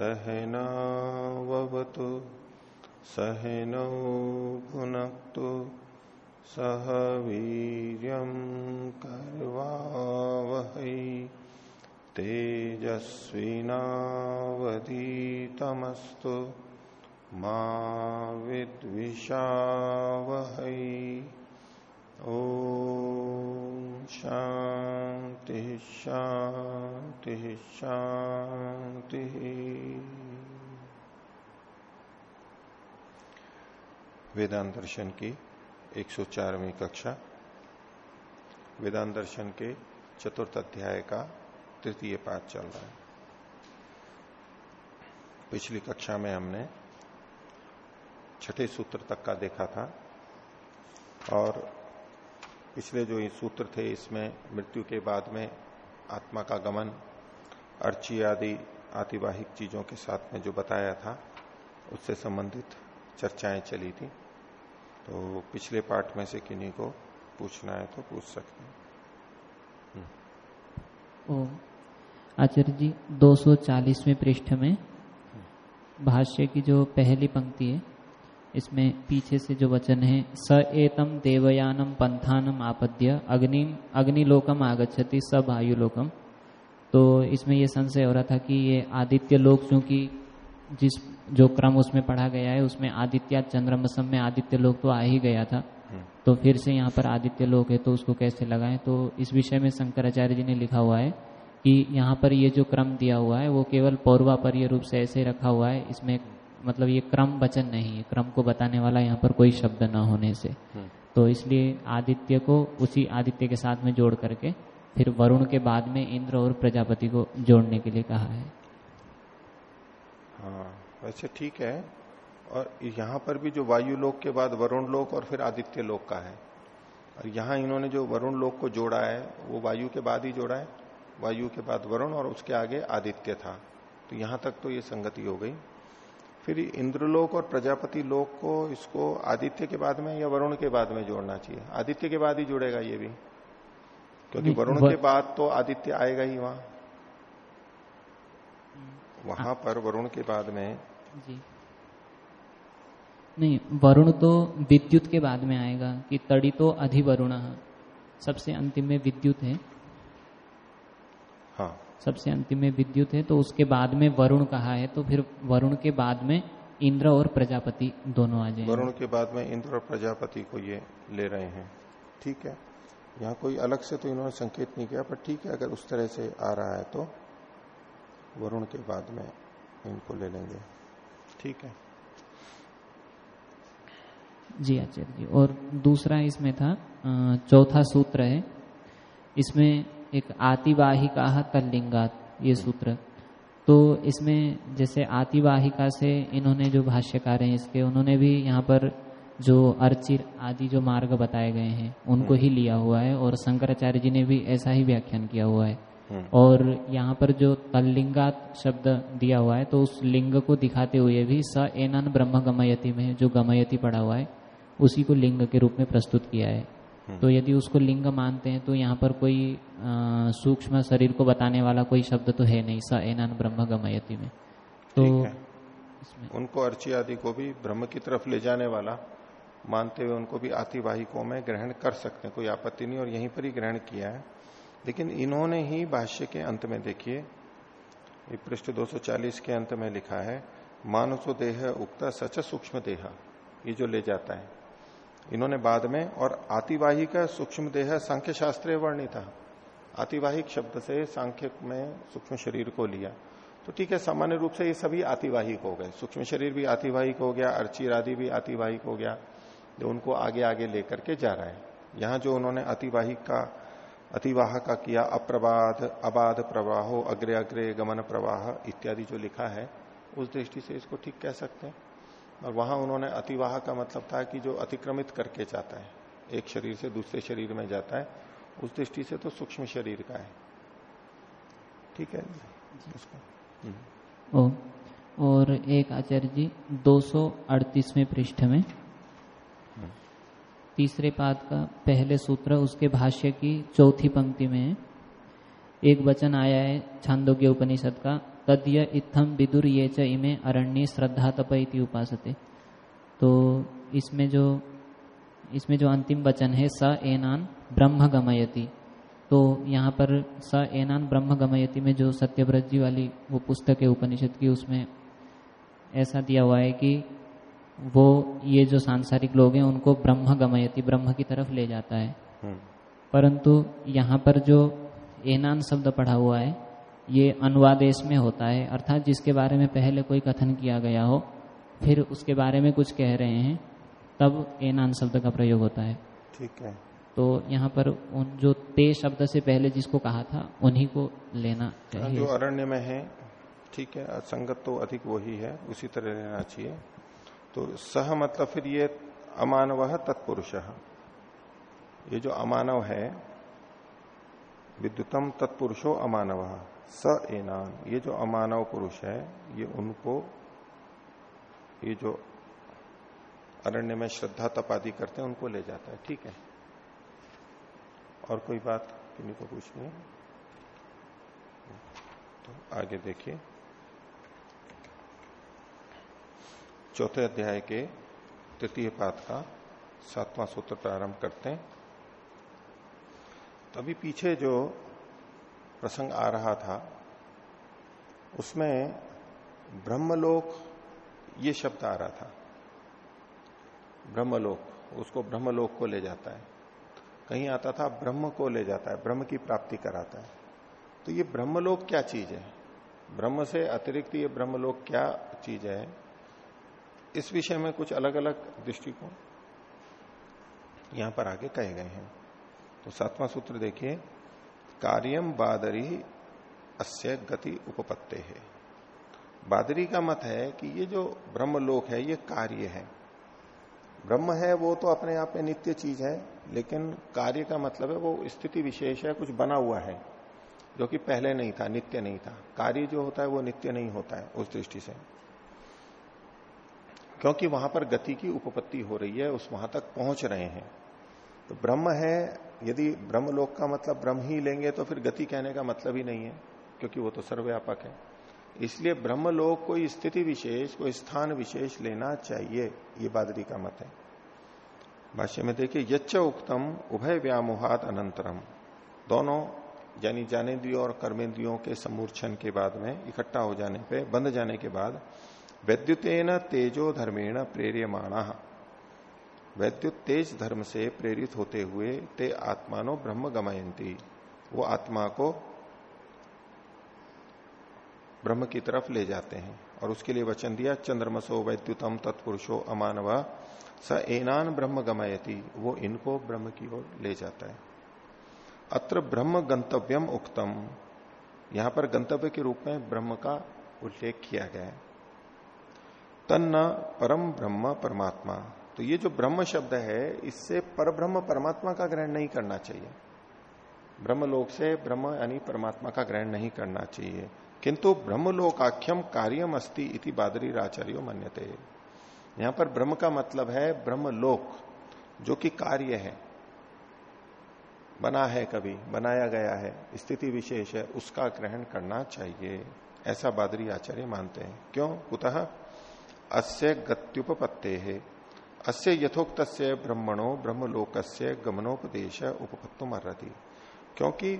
सहनावतु सहनौ भुनक्तु सह वीर्यं कर्वावहै तेजस्विनावधीतमस्तु मा विद्विषावहै। ओ शांति शांति शांति वेदांत दर्शन की 104वीं कक्षा, वेदांत दर्शन के चतुर्थ अध्याय का तृतीय पाठ चल रहा है। पिछली कक्षा में हमने छठे सूत्र तक का देखा था और पिछले जो सूत्र थे, इसमें मृत्यु के बाद में आत्मा का गमन, अर्ची आदि आतिवाहिक चीज़ों के साथ में जो बताया था, उससे संबंधित चर्चाएँ चली थी। तो पिछले पाठ में से किन्हीं को पूछना है तो पूछ सकते हैं। ओ आचार्य जी 240वें पृष्ठ में भाष्य की जो पहली पंक्ति है इसमें पीछे से जो वचन है स एतम देवयानम पंथानम आपद्य अग्नि अग्निलोकम आगच्छति स वायुलोकम। तो इसमें ये संशय हो रहा था कि ये आदित्य लोक चूँकि जिस जो क्रम उसमें पढ़ा गया है उसमें आदित्य चंद्रमसम में आदित्य लोक तो आ ही गया था। तो फिर से यहाँ पर आदित्य लोक है तो उसको कैसे लगाएँ? तो इस विषय में शंकराचार्य जी ने लिखा हुआ है कि यहाँ पर ये जो क्रम दिया हुआ है वो केवल पौर्वापर्य रूप से ऐसे रखा हुआ है इसमें मतलब ये क्रम वचन नहीं है क्रम को बताने वाला यहाँ पर कोई शब्द न होने से। तो इसलिए आदित्य को उसी आदित्य के साथ में जोड़ करके फिर वरुण के बाद में इंद्र और प्रजापति को जोड़ने के लिए कहा है। हाँ। वैसे ठीक है। और यहाँ पर भी जो वायु लोक के बाद वरुण लोक और फिर आदित्य लोक का है। और यहाँ इन्होंने जो वरुण लोक को जोड़ा है वो वायु के बाद ही जोड़ा है। वायु के बाद वरुण और उसके आगे आदित्य था। तो यहाँ तक तो ये संगति हो गई। फिर इंद्रलोक और प्रजापति लोक को इसको आदित्य के बाद में या वरुण के बाद में जोड़ना चाहिए? आदित्य के बाद ही जुड़ेगा ये भी। क्योंकि वरुण के बाद तो आदित्य आएगा ही वहाँ। वहाँ पर वरुण के बाद में जी। नहीं वरुण तो विद्युत के बाद में आएगा कि तड़ी तो अधिवरुण सबसे अंतिम में विद्युत है। हाँ। सबसे अंतिम में विद्युत है तो उसके बाद में वरुण कहा है तो फिर वरुण के बाद में इंद्र और प्रजापति दोनों आ जाए वरुण के बाद में इंद्र और प्रजापति को ये ले रहे हैं। ठीक है? यहाँ कोई अलग से तो इन्होंने संकेत नहीं किया पर ठीक है अगर उस तरह से आ रहा है तो वरुण के बाद में इनको ले लेंगे। ठीक है। जी आचार्य जी और दूसरा इसमें था चौथा सूत्र है। इसमें एक आतिवाहिका तल्लिंगात ये सूत्र। तो इसमें जैसे आतिवाहिका से इन्होंने जो भाष्यकार हैं इसके उन्होंने भी यहाँ पर जो अर्चिर आदि जो मार्ग बताए गए हैं उनको ही लिया हुआ है और शंकराचार्य जी ने भी ऐसा ही व्याख्यान किया हुआ है। और यहाँ पर जो तल्लिंगात शब्द दिया हुआ है तो उस लिंग को दिखाते हुए भी स एनन ब्रह्म गमयति में जो गमयति पड़ा हुआ है उसी को लिंग के रूप में प्रस्तुत किया है। तो यदि उसको लिंग मानते हैं तो यहाँ पर कोई सूक्ष्म शरीर को बताने वाला कोई शब्द तो है नहीं स एनन ब्रह्म गमयति में। तो उनको अर्ची आदि को भी ब्रह्म की तरफ़ ले जाने वाला मानते हुए उनको भी आतिवाहिकों में ग्रहण कर सकते हैं कोई आपत्ति नहीं और यहीं पर ही ग्रहण किया है। लेकिन इन्होंने ही भाष्य के अंत में देखिए पृष्ठ 240 के अंत में लिखा है, मानसो देह उक्ता सच सूक्ष्म देह, ये जो ले जाता है। इन्होंने बाद में, और आतिवाही का सूक्ष्म देह सांख्य शास्त्रीय वर्णित आतिवाहिक शब्द से सांख्य में सूक्ष्म शरीर को लिया। तो ठीक है, सामान्य रूप से ये सभी आतिवाहिक हो गए। सूक्ष्म शरीर भी आतिवाहिक हो गया, अर्चीर आदि भी आतिवाहिक हो गया। जो उनको आगे आगे लेकर के जा रहा है। यहाँ जो उन्होंने अतिवाहिक का अतिवाह का किया अप्रबाध अबाध प्रवाहो अग्रे अग्रे गमन प्रवाह इत्यादि जो लिखा है उस दृष्टि से इसको ठीक कह सकते हैं। और वहाँ उन्होंने अतिवाह का मतलब था कि जो अतिक्रमित करके जाता है एक शरीर से दूसरे शरीर में जाता है उस दृष्टि से तो सूक्ष्म शरीर का है। ठीक है? ओ, और एक आचार्य जी 238वें पृष्ठ में तीसरे पाद का पहले सूत्र उसके भाष्य की चौथी पंक्ति में है। एक वचन आया है छांदोग्य उपनिषद का, तद्य इत्थम विदुर ये च इमे अरण्य श्रद्धा तप इति उपासते। तो इसमें जो इसमें जो अंतिम वचन है, स एनान ब्रह्म गमयति। तो यहाँ पर स एनान ब्रह्म गमयति में जो सत्यव्रत जी वाली वो पुस्तक है उपनिषद की, उसमें ऐसा दिया हुआ है कि वो ये जो सांसारिक लोग हैं उनको ब्रह्म गमयती ब्रह्म की तरफ़ ले जाता है। हम्म। परंतु यहाँ पर जो एनान शब्द पढ़ा हुआ है ये अनुवादेश में होता है अर्थात जिसके बारे में पहले कोई कथन किया गया हो फिर उसके बारे में कुछ कह रहे हैं तब एनान शब्द का प्रयोग होता है। ठीक है। तो यहाँ पर उन जो ते शब्द से पहले जिसको कहा था उन्हीं को लेना चाहिए। जो अरण्य में है ठीक है संगत तो अधिक वही है उसी तरह लेना चाहिए। तो सह मतलब फिर ये अमानव तत्पुरुष ये जो अमानव है, विद्युतम तत्पुरुषो अमानव स एनान ये जो अमानव पुरुष है, ये उनको, ये जो अरण्य में श्रद्धा तपादी करते हैं, उनको ले जाता है, ठीक है? और कोई बात किन्हीं को पूछनी है? तो आगे देखिए। चौथे अध्याय के तृतीय पाद का सातवां सूत्र प्रारंभ करते हैं। तभी पीछे जो प्रसंग आ रहा था, उसमें ब्रह्मलोक ये शब्द आ रहा था। ब्रह्मलोक, उसको ब्रह्मलोक को ले जाता है। कहीं आता था, ब्रह्म को ले जाता है, ब्रह्म की प्राप्ति कराता है। तो ये ब्रह्मलोक क्या चीज़ है? ब्रह्म से अतिरिक्त ये ब्रह्मलोक क्या चीज़ है? इस विषय में कुछ अलग अलग दृष्टिकोण यहाँ पर आगे कहे गए हैं। तो सातवां सूत्र देखिए कार्यम बादरी अस्य गति उपपत्ते है। बादरी का मत है कि ये जो ब्रह्मलोक है, ये कार्य है। ब्रह्म है, वो तो अपने आप में नित्य चीज़ है, लेकिन कार्य का मतलब है वो स्थिति विशेष है, कुछ बना हुआ है, जो कि पहले नहीं था, नित्य नहीं था। कार्य जो होता है, वो नित्य नहीं होता है, उस दृष्टि से। क्योंकि वहाँ पर गति की उपपत्ति हो रही है, उस वहाँ तक पहुँच रहे हैं। तो ब्रह्म है, यदि ब्रह्म लोक का मतलब ब्रह्म ही लेंगे तो फिर गति कहने का मतलब ही नहीं है, क्योंकि वो तो सर्वव्यापक है। इसलिए ब्रह्मलोक कोई स्थिति विशेष, कोई स्थान विशेष लेना चाहिए, ये बादरी का मत है। भाष्य में देखिए, यच्च उक्तम उभय व्यामोहात अनंतरम। दोनों यानी जानेन्द्रियों और कर्मेंद्रियों के समूर्छन के बाद में, इकट्ठा हो जाने पे बंद जाने के बाद वैद्युतेन तेजो धर्मेण प्रेरियमाणा। वैद्युत तेज धर्म से प्रेरित होते हुए ते आत्मानो ब्रह्म गमयंती वो आत्मा को ब्रह्म की तरफ़ ले जाते हैं और उसके लिए वचन दिया, चंद्रमसो वैद्युतम तत्पुरुषो अमानव, स एनान ब्रह्म गमयती। वो इनको ब्रह्म की ओर ले जाता है। अत्र ब्रह्म गंतव्यम उक्तम। यहाँ पर गंतव्य के रूप में ब्रह्म का उल्लेख किया गया है। तन्न परम ब्रह्म परमात्मा। तो ये जो ब्रह्म शब्द है, इससे पर ब्रह्म परमात्मा का ग्रहण नहीं करना चाहिए। ब्रह्मलोक से ब्रह्म यानी परमात्मा का ग्रहण नहीं करना चाहिए। किंतु ब्रह्मलोकाख्यम कार्यम अस्ति इति बादरी आचार्य मान्यते। यहाँ पर ब्रह्म का मतलब है ब्रह्मलोक, जो कि कार्य है। बना है कभी, बनाया गया है, स्थिति विशेष है, उसका ग्रहण करना चाहिए। ऐसा बादरी आचार्य मानते हैं। क्यों? कुतः अस्य गत्युपत्ते है अस्य यथोक्त ब्रह्मणो ब्रह्मलोक गमनोपदेश उपपत्तुम क्योंकि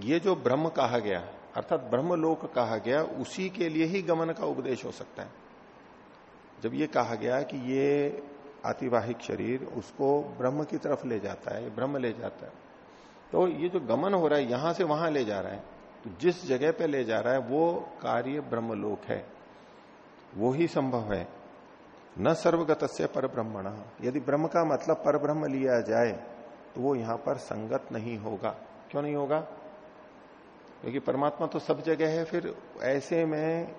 ये जो ब्रह्म कहा गया, अर्थात ब्रह्मलोक कहा गया, उसी के लिए ही गमन का उपदेश हो सकता है। जब ये कहा गया कि ये आतिवाहिक शरीर, उसको ब्रह्म की तरफ़ ले जाता है, ब्रह्म ले जाता है तो ये जो गमन हो रहा है, यहाँ से वहाँ ले जा रहा है। तो जिस जगह पे ले जा रहा है, वो कार्य ब्रह्मलोक है। वो ही संभव है। न सर्वगत से पर ब्रह्मण यदि ब्रह्म का मतलब पर ब्रह्म लिया जाए तो वो यहाँ पर संगत नहीं होगा। क्यों नहीं होगा? क्योंकि परमात्मा तो सब जगह है, फिर ऐसे में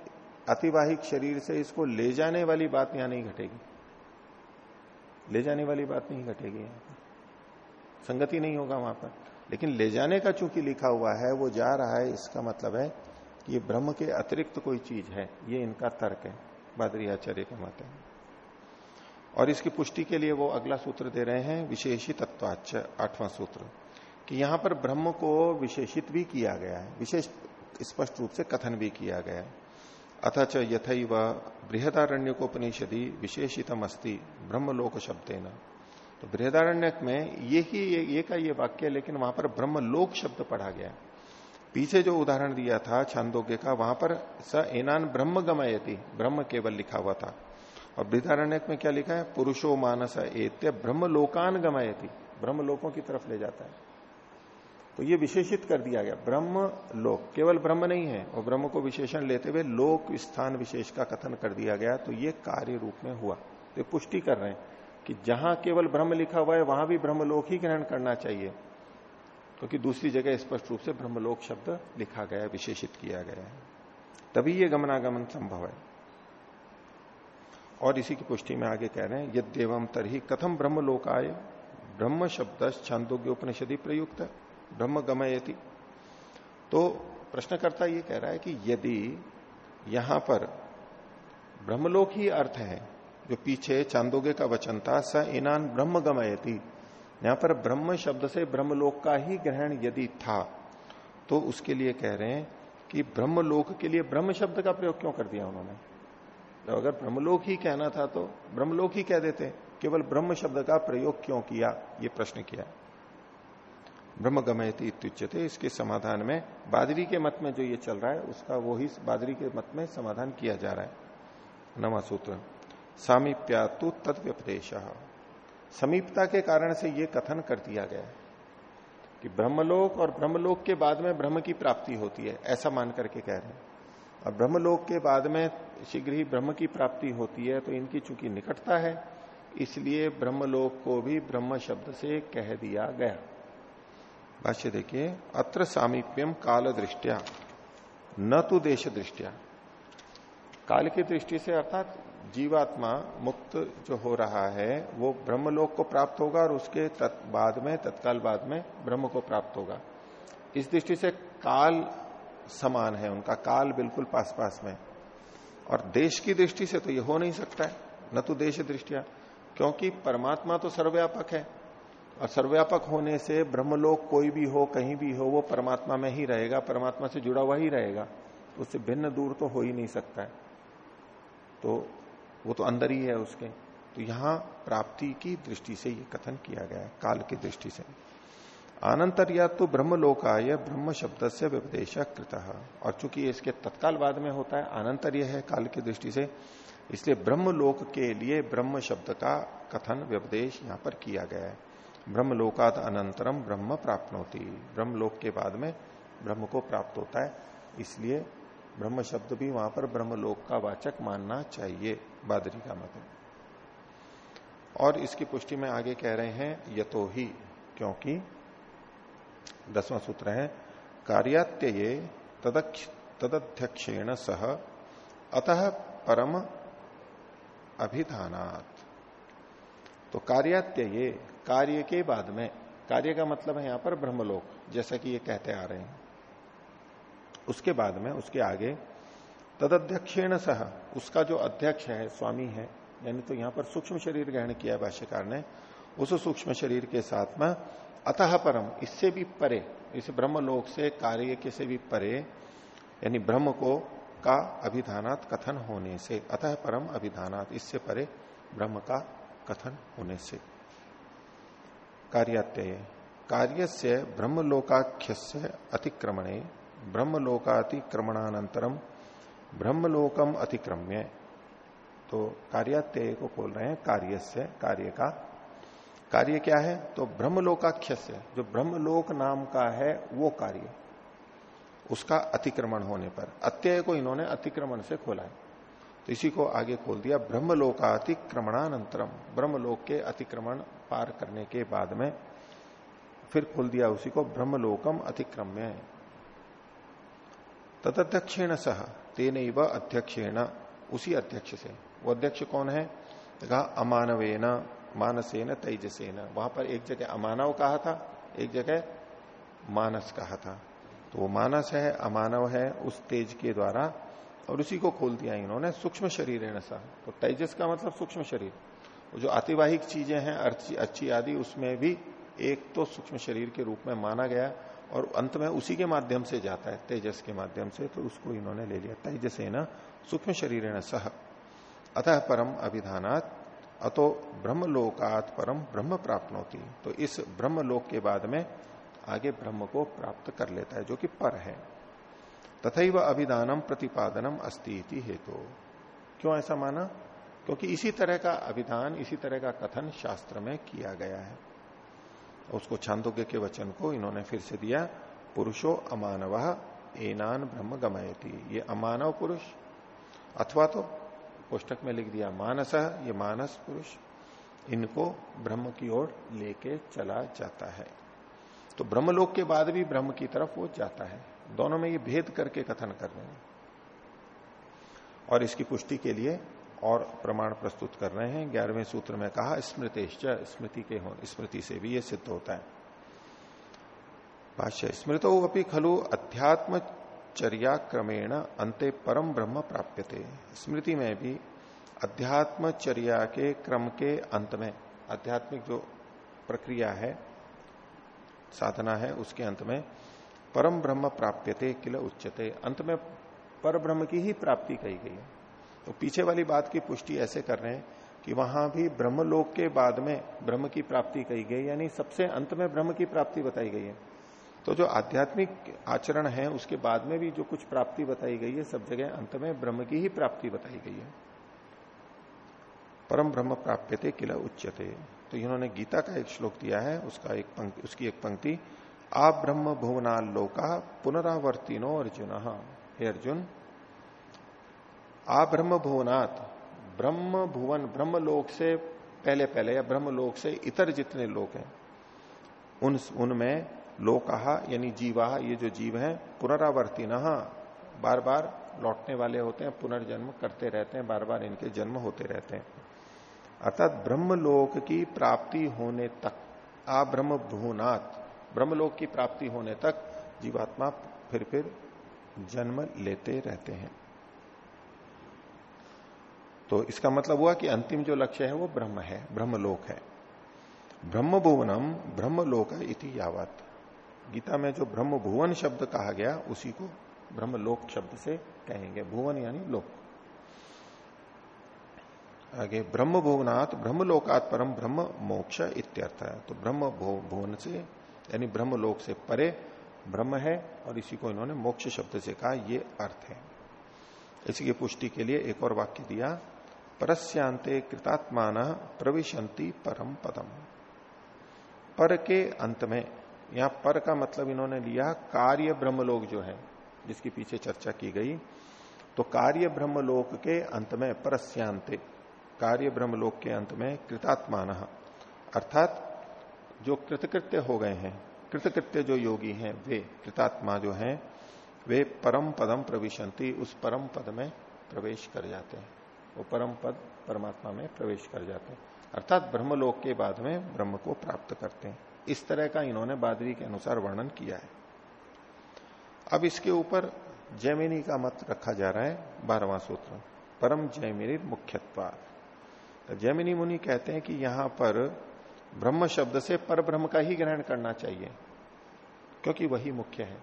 अतिवाहिक शरीर से इसको ले जाने वाली बात यहाँ नहीं घटेगी। ले जाने वाली बात नहीं घटेगी। यहाँ पर संगति नहीं होगा वहाँ पर। लेकिन ले जाने का चूँकि लिखा हुआ है, वो जा रहा है, इसका मतलब है कि ये ब्रह्म के अतिरिक्त कोई चीज़ है, ये इनका तर्क है, बादरी आचार्य का मत है। और इसकी पुष्टि के लिए वो अगला सूत्र दे रहे हैं, विशेषी तत्वाच आठवां सूत्र, कि यहाँ पर ब्रह्म को विशेषित भी किया गया है, विशेष स्पष्ट रूप से कथन भी किया गया है। अथच यथ बृहदारण्यकोपनिषदि विशेषितम अस्ति ब्रह्मलोक शब्द न तो बृहदारण्य में ये ही ये, ये का ये वाक्य लेकिन वहाँ पर ब्रह्मलोक शब्द पढ़ा गया। पीछे जो उदाहरण दिया था छांदोग्य का वहाँ पर स एनान ब्रह्म गमयती ब्रह्म केवल लिखा हुआ था। और बृहदारण्य में क्या लिखा है? पुरुषो मानस एत्य ब्रह्म लोकान गमयती ब्रह्म लोकों की तरफ़ ले जाता है। तो ये विशेषित कर दिया गया ब्रह्म लोक केवल ब्रह्म नहीं है और ब्रह्म को विशेषण लेते हुए लोक स्थान विशेष का कथन कर दिया गया तो ये कार्य रूप में हुआ। तो पुष्टि कर रहे हैं। कि जहाँ केवल ब्रह्म लिखा हुआ है, वहाँ भी ब्रह्मलोक ही ग्रहण करना चाहिए। क्योंकि तो दूसरी जगह स्पष्ट रूप से ब्रह्मलोक शब्द लिखा गया विशेषित किया गया है। तभी यह गमनागमन संभव है। और इसी की पुष्टि में आगे कह रहे हैं यद्यवम तरही कथम ब्रह्मलोकाय ब्रह्म शब्द छांदोग्य उपनिषदि प्रयुक्त, ब्रह्म गमयति। तो प्रश्नकर्ता ये कह रहा है कि यदि यहाँ पर ब्रह्मलोक ही अर्थ है जो पीछे चांदोगे का वचन था, स इनान ब्रह्म गमयति यहाँ पर ब्रह्म शब्द से ब्रह्मलोक का ही ग्रहण यदि था तो उसके लिए कह रहे हैं कि ब्रह्मलोक के लिए ब्रह्म शब्द का प्रयोग क्यों कर दिया उन्होंने? तो अगर ब्रह्मलोक ही कहना था तो ब्रह्मलोक ही कह देते, केवल ब्रह्म शब्द का प्रयोग क्यों किया? ये प्रश्न किया। ब्रह्म गमयती इत्युच्यते, इसके समाधान में बादरी के मत में जो ये चल रहा है, उसका वो ही बादरी के मत में समाधान किया जा रहा है। नवा सूत्र। सामीप्या तो तत्व्यपदेश समीपता के कारण से यह कथन कर दिया गया कि ब्रह्मलोक और ब्रह्मलोक के बाद में ब्रह्म की प्राप्ति होती है, ऐसा मान करके कह रहे हैं। और ब्रह्मलोक के बाद में शीघ्र ही ब्रह्म की प्राप्ति होती है तो इनकी चूँकि निकटता है, इसलिए ब्रह्मलोक को भी ब्रह्म शब्द से कह दिया गया। भाष्य देखिए, अत्र सामीप्यम काल दृष्टिया न तो देश दृष्टिया काल की दृष्टि से अर्थात जीवात्मा मुक्त जो हो रहा है, वो ब्रह्मलोक को प्राप्त होगा और उसके बाद में, तत्काल बाद में ब्रह्म को प्राप्त होगा। इस दृष्टि से काल समान है, उनका काल बिल्कुल पास पास में। और देश की दृष्टि से तो ये हो नहीं सकता है, न तो देश दृष्टिया, क्योंकि परमात्मा तो सर्वव्यापक है। और सर्वव्यापक होने से ब्रह्मलोक कोई भी हो, कहीं भी हो, वो परमात्मा में ही रहेगा, परमात्मा से जुड़ा हुआ ही रहेगा। उससे भिन्न दूर तो हो ही नहीं सकता है। तो वो तो अंदर ही है उसके। तो यहाँ प्राप्ति की दृष्टि से ये कथन किया गया है, काल की दृष्टि से। या तो ब्रह्मलोकाय ब्रह्म शब्द से व्यपदेश कृत। और चूँकि इसके तत्काल बाद में होता है आनंतर्य है काल की दृष्टि से, इसलिए ब्रह्मलोक के लिए ब्रह्म शब्द का कथन व्यपदेश यहाँ पर किया गया है। ब्रह्मलोकात अनंतरम ब्रह्म प्राप्त होती ब्रह्मलोक के बाद में ब्रह्म को प्राप्त होता है, इसलिए ब्रह्म शब्द भी वहाँ पर ब्रह्मलोक का वाचक मानना चाहिए, बादरी का मत और इसकी पुष्टि में आगे कह रहे हैं, यतो ही, क्योंकि दसवां सूत्र है कार्यात्य तदध्यक्षेण सह, अतः परम अभिधानात। तो कार्यात्य कार्य के बाद में, कार्य का मतलब है यहाँ पर ब्रह्मलोक, जैसा कि ये कहते आ रहे हैं। उसके बाद में उसके आगे, तदध्यक्षेण सह, उसका जो अध्यक्ष है, स्वामी है, यानी तो यहाँ पर सूक्ष्म शरीर ग्रहण किया भाष्यकार ने, उस सूक्ष्म शरीर के साथ में अतः परम, इससे भी परे, इस ब्रह्मलोक से कार्य के से भी परे, यानी ब्रह्म को का अभिधानात कथन होने से, अतः परम अभिधानात, इससे परे ब्रह्म का कथन होने से। कार्यात्यय कार्य से ब्रह्मलोकाख्य अतिक्रमणे ब्रह्मलोकातिक्रमणानंतरम ब्रह्मलोकम अतिक्रम्य। तो कार्यात्यय को बोल रहे हैं कार्य से कार्य का कार्य क्या है? तो ब्रह्मलोकाख्य से जो ब्रह्मलोक नाम का है, वो कार्य। उसका अतिक्रमण होने पर। अत्यय को इन्होंने अतिक्रमण से खोला है। तो इसी को आगे खोल दिया ब्रह्मलोकातिक्रमणानंतरम ब्रह्मलोक के अतिक्रमण पार करने के बाद में फिर खोल दिया उसी को, ब्रह्मलोकम अतिक्रम्य। तदध्यक्षेण सह तेन व अध्यक्षेण, उसी अध्यक्ष से। वो अध्यक्ष कौन है? कहा, अमानवेन, मानसेन, तेजसेन। वहाँ पर एक जगह अमानव कहा था, एक जगह मानस कहा था। तो वो मानस है, अमानव है, उस तेज के द्वारा, और उसी को खोल दिया इन्होंने, सूक्ष्म शरीर है सा तो तेजस का मतलब सूक्ष्म शरीर। जो आतिवाहिक चीज़ें हैं अच्छी आदि, उसमें भी एक तो सूक्ष्म शरीर के रूप में माना गया और अंत में उसी के माध्यम से जाता है, तेजस के माध्यम से तो उसको इन्होंने ले लिया। तेजस न सूक्ष्म शरीर न सह। अतः परम अभिधानात, अतो ब्रह्मलोकात परम ब्रह्म प्राप्त होती तो इस ब्रह्मलोक के बाद में आगे ब्रह्म को प्राप्त कर लेता है, जो कि पर है। तथा वह अभिधानम प्रतिपादनम अस्ति हेतु। तो। क्यों ऐसा माना? क्योंकि इसी तरह का अभिधान, इसी तरह का कथन शास्त्र में किया गया है। उसको छांदोग्य के वचन को इन्होंने फिर से दिया, पुरुषो अमानव एनान ब्रह्म गमयती। ये अमानव पुरुष, अथवा तो पुस्तक में लिख दिया मानस, ये मानस पुरुष, इनको ब्रह्म की ओर लेके चला जाता है। तो ब्रह्मलोक के बाद भी ब्रह्म की तरफ़ वो जाता है। दोनों में ये भेद करके कथन कर रहे हैं। और इसकी पुष्टि के लिए और प्रमाण प्रस्तुत कर रहे हैं। ग्यारहवें सूत्र में कहा, स्मृतिश्च, स्मृति के हो स्मृति से भी ये सिद्ध होता है। भाष्य, स्मृतो अपनी खलु अध्यात्म चर्या क्रमेण अंते परम ब्रह्म प्राप्यते। स्मृति में भी अध्यात्म चर्या के क्रम के अंत में, आध्यात्मिक जो प्रक्रिया है, साधना है, उसके अंत में परम ब्रह्म प्राप्यते किल उच्चते अंत में पर ब्रह्म की ही प्राप्ति कही गई है। तो पीछे वाली बात की पुष्टि ऐसे कर रहे हैं कि वहाँ भी ब्रह्मलोक के बाद में ब्रह्म की प्राप्ति कही गई, यानी सबसे अंत में ब्रह्म की प्राप्ति बताई गई है। तो जो आध्यात्मिक आचरण है, उसके बाद में भी जो कुछ प्राप्ति बताई गई है, सब जगह अंत में ब्रह्म की ही प्राप्ति बताई गई है। परम ब्रह्म प्राप्य थे किला उच्चते तो इन्होंने गीता का एक श्लोक दिया है, उसका एक पंक्ति, उसकी एक पंक्ति, आ ब्रह्म भुवनाल लोका पुनरावर्तिनो अर्जुन। हे अर्जुन आ ब्रह्म भुवनाथ ब्रह्म भुवन ब्रह्म लोक से पहले पहले या ब्रह्म लोक से इतर जितने लोग हैं, उन, उनमें लोकहा यानी जीवा, ये जो जीव हैं पुनरावर्ती न बार बार लौटने वाले होते हैं, पुनर्जन्म करते रहते हैं बार बार इनके जन्म होते रहते हैं। अर्थात ब्रह्मलोक की प्राप्ति होने तक, आ ब्रह्म भुवनाथ ब्रह्मलोक की प्राप्ति होने तक जीवात्मा फिर फिर जन्म लेते रहते हैं। तो इसका मतलब हुआ कि अंतिम जो लक्ष्य है वो ब्रह्म है, ब्रह्मलोक है। ब्रह्म भुवनम ब्रह्मलोक इति यावत। गीता में जो ब्रह्म भुवन शब्द कहा गया, उसी को ब्रह्मलोक शब्द से कहेंगे। भुवन यानी लोक। आगे ब्रह्म भुवनाथ ब्रह्मलोकात परम ब्रह्म मोक्ष इत्यर्थ। है तो ब्रह्म भुवन से, यानी ब्रह्मलोक से परे ब्रह्म है, और इसी को इन्होंने मोक्ष शब्द से कहा, ये अर्थ है। इसी की पुष्टि के लिए एक और वाक्य दिया। परस्यांते कृतात्मान प्रविशंति परम पदम। पर के अंत में, यहाँ पर का मतलब इन्होंने लिया, कार्य ब्रह्मलोक जो है, जिसकी पीछे चर्चा की गई तो कार्य ब्रह्मलोक के अंत में परस्यांते, कार्य ब्रह्मलोक के अंत में कृतात्मान, अर्थात जो कृतकृत्य हो गए हैं, कृतकृत्य जो योगी हैं, वे कृतात्मा जो हैं, वे परम पदम प्रविशंति उस परम पद में प्रवेश कर जाते हैं। वो परम पद परमात्मा में प्रवेश कर जाते हैं। अर्थात ब्रह्मलोक के बाद में ब्रह्म को प्राप्त करते हैं। इस तरह का इन्होंने बादरी के अनुसार वर्णन किया है। अब इसके ऊपर जैमिनी का मत रखा जा रहा है, बारहवां सूत्र। परम जैमिनी मुख्यत्वाद तो जैमिनी मुनि कहते हैं कि यहाँ पर ब्रह्म शब्द से पर ब्रह्म का ही ग्रहण करना चाहिए, क्योंकि वही मुख्य है।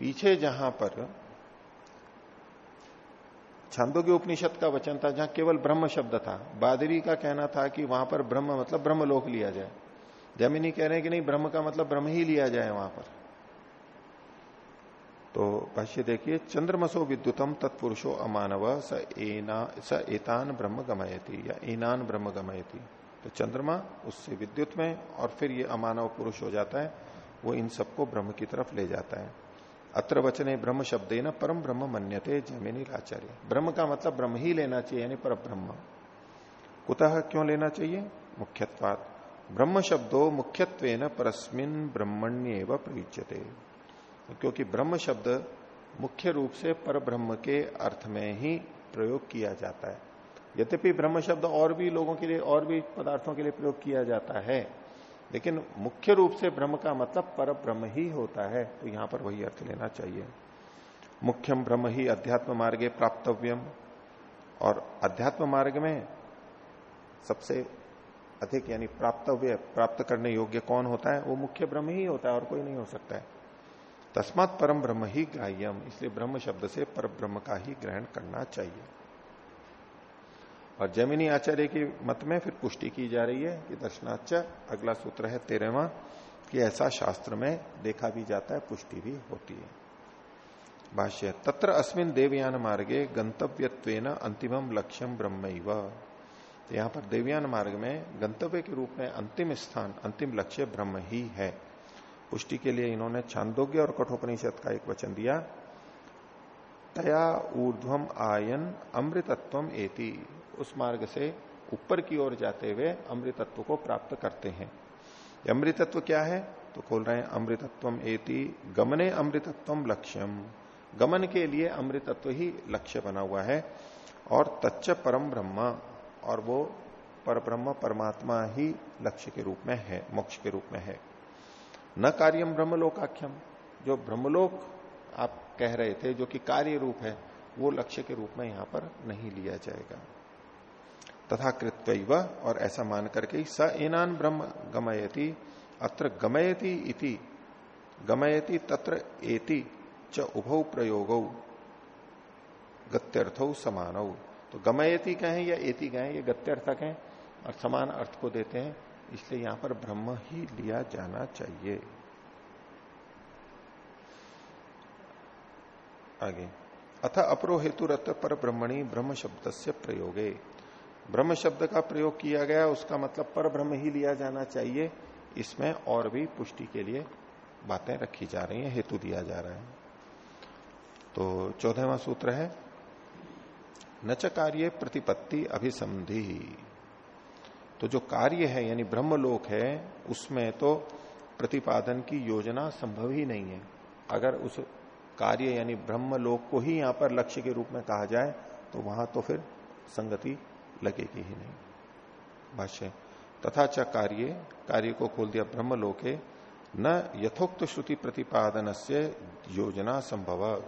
पीछे जहाँ पर छंदों के उपनिषद का वचन था, जहाँ केवल ब्रह्म शब्द था। बादरी का कहना था कि वहाँ पर ब्रह्म मतलब ब्रह्म लोक लिया जाए। जमीनी कह रहे हैं कि नहीं, ब्रह्म का मतलब ब्रह्म ही लिया जाए वहाँ पर। तो भाष्य देखिए, चंद्रमसो विद्युतम तत्पुरुषो अमानव, स एना, स एतान ब्रह्म गमयती, या एनान ब्रह्म गमयती। तो चंद्रमा उससे विद्युत में, और फिर ये अमानव पुरुष हो जाता है, वो इन सबको ब्रह्म की तरफ़ ले जाता है। अत्र वचने ब्रह्म शब्द न परम ब्रह्म मन्यते जैमिनी आचार्य। ब्रह्म का मतलब ब्रह्म ही लेना चाहिए, यानी पर ब्रह्म कुतः क्यों लेना चाहिए? मुख्यत्वात। ब्रह्म शब्दो मुख्यत्व परस्मिन ब्रह्मण्य प्रयुज्यते। क्योंकि ब्रह्म शब्द मुख्य रूप से पर ब्रह्म के अर्थ में ही प्रयोग किया जाता है। यद्यपि ब्रह्म शब्द और भी लोगों के लिए, और भी पदार्थों के लिए प्रयोग किया जाता है लेकिन मुख्य रूप से ब्रह्म का मतलब पर ब्रह्म ही होता है तो यहाँ पर वही अर्थ लेना चाहिए। मुख्यम ब्रह्म ही अध्यात्म मार्गे प्राप्तव्यम, और अध्यात्म मार्ग में सबसे अधिक यानी प्राप्तव्य, प्राप्त करने योग्य कौन होता है? वो मुख्य ब्रह्म ही होता है और कोई नहीं हो सकता है। तस्मात परम ब्रह्म ही ग्राह्यम, इसलिए ब्रह्म शब्द से पर ब्रह्म का ही ग्रहण करना चाहिए। और जमीनी आचार्य के मत में फिर पुष्टि की जा रही है कि दर्शनाच अगला सूत्र है तेरहवा, कि ऐसा शास्त्र में देखा भी जाता है, पुष्टि भी होती है। भाष्य, तत्र अस्मिन देवयान मार्गे गंतव्यत्वेन अंतिमम लक्ष्यम ब्रह्म तो यहाँ पर देवयान मार्ग में गंतव्य के रूप में अंतिम स्थान, अंतिम लक्ष्य ब्रह्म ही है। पुष्टि के लिए इन्होंने छांदोग्य और कठोपनिषद का एक वचन दिया, तया ऊर्ध्वम आयन अमृतत्व एति। उस मार्ग से ऊपर की ओर जाते हुए अमृतत्व को प्राप्त करते हैं। अमृतत्व क्या है? तो खोल रहे हैं अमृतत्व एति गमने अमृतत्व लक्ष्यम। गमन के लिए अमृतत्व ही लक्ष्य बना हुआ है, और तच्च परम ब्रह्म, और वो पर ब्रह्म परमात्मा ही लक्ष्य के रूप में है, मोक्ष के रूप में है। न कार्यम ब्रह्मलोकाख्यम। जो ब्रह्मलोक आप कह रहे थे, जो कि कार्य रूप है, वो लक्ष्य के रूप में यहाँ पर नहीं लिया जाएगा। तथा कृत्व और ऐसा मान करके स एनान ब्रह्म गमयती, अत्र गमयती इति, गमयती तत्र एति, च उभौ प्रयोग, गत्यर्थो समानौ। तो गमयती कहें या एति कहें, ये गत्यर्थक हैं, और समान अर्थ को देते हैं, इसलिए यहाँ पर ब्रह्म ही लिया जाना चाहिए। आगे, अथ अपरो हेतु रत पर ब्रह्मणी ब्रह्म शब्द से प्रयोगे। ब्रह्म शब्द का प्रयोग किया गया, उसका मतलब पर ब्रह्म ही लिया जाना चाहिए। इसमें और भी पुष्टि के लिए बातें रखी जा रही हैं, हेतु दिया जा रहा है। तो चौदहवा सूत्र है नच कार्य प्रतिपत्ति अभिसंधि। तो जो कार्य है, यानी ब्रह्मलोक है, उसमें तो प्रतिपादन की योजना संभव ही नहीं है। अगर उस कार्य, यानी ब्रह्मलोक को ही यहाँ पर लक्ष्य के रूप में कहा जाए तो वहाँ तो फिर संगति लगेगी ही नहीं। भाष्य, तथा च कार्य कार्य को खोल दिया ब्रह्मलोके, न यथोक्त श्रुति प्रतिपादन से योजना संभव।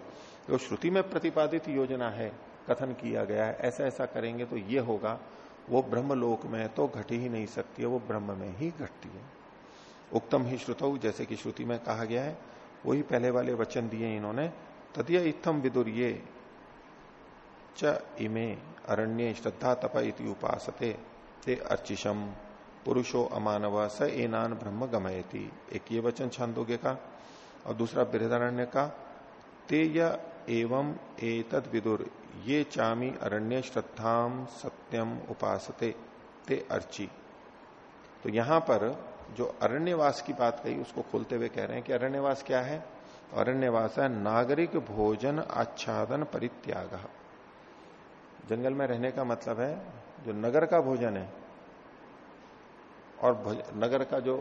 जो श्रुति में प्रतिपादित योजना है, कथन किया गया है ऐसा ऐसा करेंगे तो ये होगा, वो ब्रह्मलोक में तो घट ही नहीं सकती है, वो ब्रह्म में ही घटती है। उक्तम ही श्रुत, जैसे कि श्रुति में कहा गया है, वही पहले वाले वचन दिए इन्होंने, तदय इतम विदुर ये च इमे अरण्य श्रद्धा तप इति उपासते, ते अर्चिशम पुरुषो अमानव स एनान ब्रह्म गमयती। एक ये वचन छांदोगे का? और दूसरा बृहदारण्य का? ते एवं एतद विदुर, ये चामी अरण्य श्रद्धाम सत्यम उपासते, ते अर्ची। तो यहाँ पर जो अरण्यवास की बात कही, उसको खोलते हुए कह रहे हैं कि अरण्यवास क्या है? अरण्यवास है नागरिक भोजन आच्छादन परित्याग। जंगल में रहने का मतलब है, जो नगर का भोजन है, और नगर का जो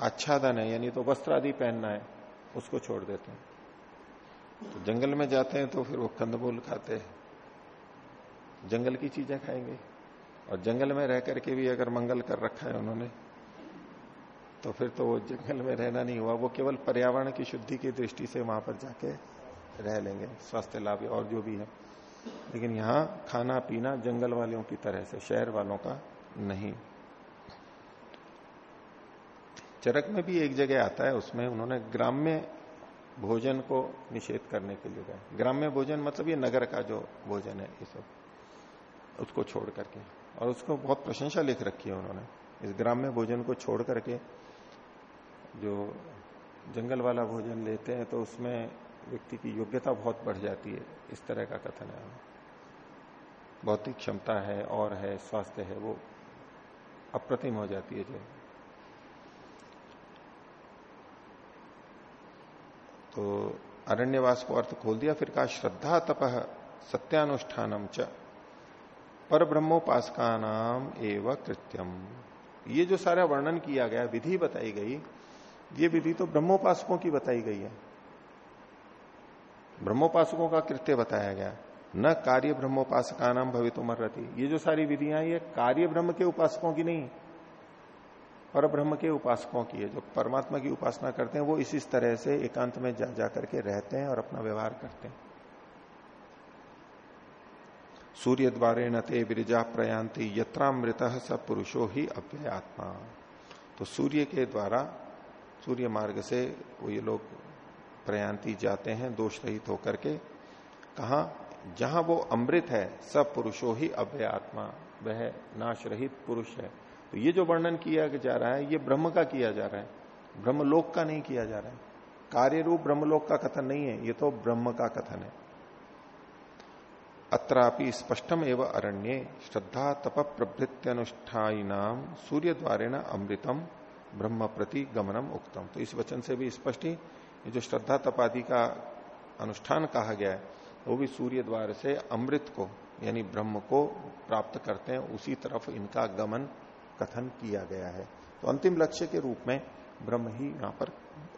आच्छादन है, यानी तो वस्त्र आदि पहनना है, उसको छोड़ देते हैं। तो जंगल में जाते हैं तो फिर वो कंदमूल खाते हैं। जंगल की चीज़ें खाएँगे। और जंगल में रह करके भी अगर मंगल कर रखा है उन्होंने तो फिर तो वो जंगल में रहना नहीं हुआ। वो केवल पर्यावरण की शुद्धि की दृष्टि से वहाँ पर जाके रह लेंगे। स्वास्थ्य लाभ और जो भी है। लेकिन यहाँ खाना पीना जंगल वालों की तरह से, शहर वालों का नहीं। चरक में भी एक जगह आता है, उसमें उन्होंने ग्राम्य भोजन को निषेध करने के लिए गए ग्राम्य भोजन मतलब ये नगर का जो भोजन है, ये सब, उसको छोड़ करके। और उसको बहुत प्रशंसा लिख रखी है उन्होंने। इस ग्राम्य भोजन को छोड़ करके जो जंगल वाला भोजन लेते हैं तो उसमें व्यक्ति की योग्यता बहुत बढ़ जाती है। इस तरह का कथन है। भौतिक क्षमता है, और है, स्वास्थ्य है, वो अप्रतिम हो जाती है जो तो अरण्यवास को अर्थ खोल दिया, फिर कहा, श्रद्धा तप सत्यानुष्ठानम च पर ब्रह्मोपासका नाम एवं कृत्यम। ये जो सारा वर्णन किया गया, विधि बताई गई, ये विधि तो ब्रह्मोपासकों की बताई गई है। ब्रह्मोपासकों का कृत्य बताया गया। न कार्य ब्रह्मोपासका नाम भवित भवितुमर्रति ये जो सारी विधियाँ ये कार्य ब्रह्म के उपासकों की नहीं पर ब्रह्म के उपासकों की है। जो परमात्मा की उपासना करते हैं वो इसी तरह से एकांत में जा, जा करके रहते हैं और अपना व्यवहार करते हैं। सूर्य द्वारे नते विरजा प्रयांति यत्रामृत स पुरुषो ही अव्ययात्मा। तो सूर्य के द्वारा सूर्य मार्ग से वो ये लोग प्रयांति जाते हैं दोष रहित होकर के। कहा? जहाँ वो अमृत है, सब पुरुषो ही अभ्य आत्मा वह नाश रहित पुरुष है। तो ये जो वर्णन किया जा रहा है, ये ब्रह्म का किया जा रहा है। ब्रह्मलोक का नहीं किया जा रहा है। कार्य रूप ब्रह्मलोक का कथन नहीं है, ये तो ब्रह्म का कथन है। अत्रापि स्पष्टम एवं अरण्य, श्रद्धा तप प्रभृत्यनुष्ठाई नाम सूर्य द्वारे न अमृतम ब्रह्म प्रति गमनम उक्तम। तो इस वचन से भी स्पष्ट ही ये जो श्रद्धा तपादी का अनुष्ठान कहा गया है, वो भी सूर्य द्वार से अमृत को, यानी ब्रह्म को प्राप्त करते हैं। उसी तरफ़ इनका गमन, कथन किया गया है। तो अंतिम लक्ष्य के रूप में ब्रह्म ही यहाँ पर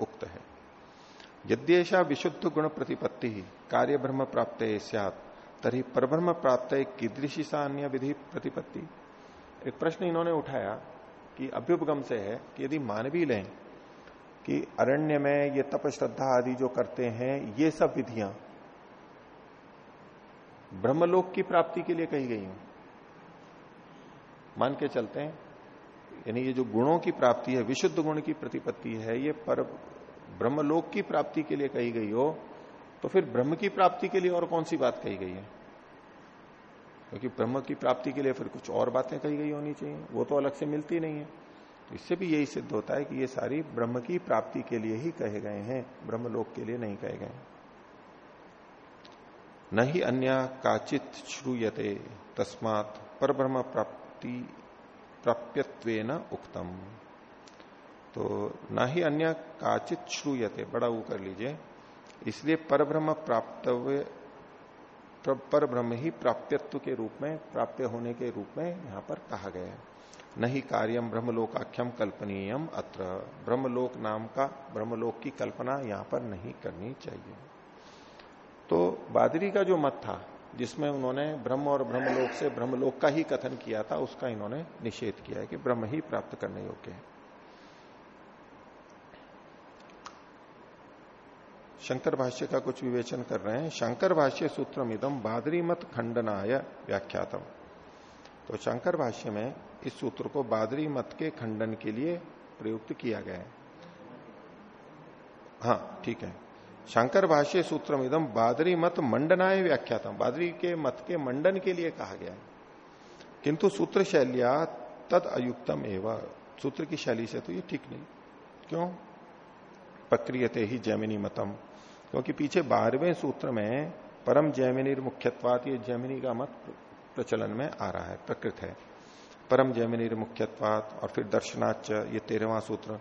उक्त है। यद्यशा विशुद्ध गुण प्रतिपत्ति ही कार्य ब्रह्म प्राप्त तरी परब्रह्म प्राप्त कीदृशी सा अन्य विधि प्रतिपत्ति। एक प्रश्न इन्होंने उठाया कि अभ्युपगम से है कि यदि मान भी लें कि अरण्य में ये तप श्रद्धा आदि जो करते हैं, ये सब विधियाँ ब्रह्मलोक की प्राप्ति के लिए कही गई हूँ। मान के चलते हैं, यानी ये जो गुणों की प्राप्ति है, विशुद्ध गुण की प्रतिपत्ति है, ये पर ब्रह्मलोक की प्राप्ति के लिए कही गई हो तो फिर ब्रह्म की प्राप्ति के लिए और कौन सी बात कही गई है? क्योंकि ब्रह्म की प्राप्ति के लिए फिर कुछ और बातें कही गई होनी चाहिए, वो तो अलग से मिलती नहीं है। इससे भी यही सिद्ध होता है कि ये सारी ब्रह्म की प्राप्ति के लिए ही कहे गए हैं, ब्रह्मलोक के लिए नहीं कहे गए न ही अन्य काचित श्रूयते, तस्मात पर ब्रह्म प्राप्ति प्राप्यत्व उक्तम। तो न ही अन्य काचित श्रूयते, बड़ा वो कर लीजिए, इसलिए पर ब्रह्म प्राप्त पर ब्रह्म ही प्राप्यत्व के रूप में, प्राप्य होने के रूप में यहाँ पर कहा गया है। नहीं कार्यम ब्रह्मलोकाख्यम कल्पनीयम अत्र। ब्रह्मलोक नाम का, ब्रह्मलोक की कल्पना यहाँ पर नहीं करनी चाहिए। तो बादरी का जो मत था, जिसमें उन्होंने ब्रह्म और ब्रह्मलोक से ब्रह्मलोक का ही कथन किया था, उसका इन्होंने निषेध किया है कि ब्रह्म ही प्राप्त करने योग्य है। शंकर भाष्य का कुछ विवेचन कर रहे हैं। शंकर भाष्य सूत्रम इदम बादरी मत खंडनाय व्याख्यातम। तो शंकर भाष्य में इस सूत्र को बादरी मत के खंडन के लिए प्रयुक्त किया गया है। हाँ ठीक है। शंकर भाष्य सूत्र इदम बादरी मत मंडनाय व्याख्यातम। बादरी के मत के मंडन के लिए कहा गया है। किंतु सूत्र शैलिया तद अयुक्तम एवं। सूत्र की शैली से तो ये ठीक नहीं। क्यों? प्रक्रियते ही जैमिनी मतम। क्योंकि पीछे बारहवें सूत्र में परम जैमिनी मुख्यत्वात ये जैमिनी का मत प्रचलन में आ रहा है, प्रकृत है। परम जैमिनी मुख्यत्वात, और फिर दर्शनाच ये तेरहवा सूत्र।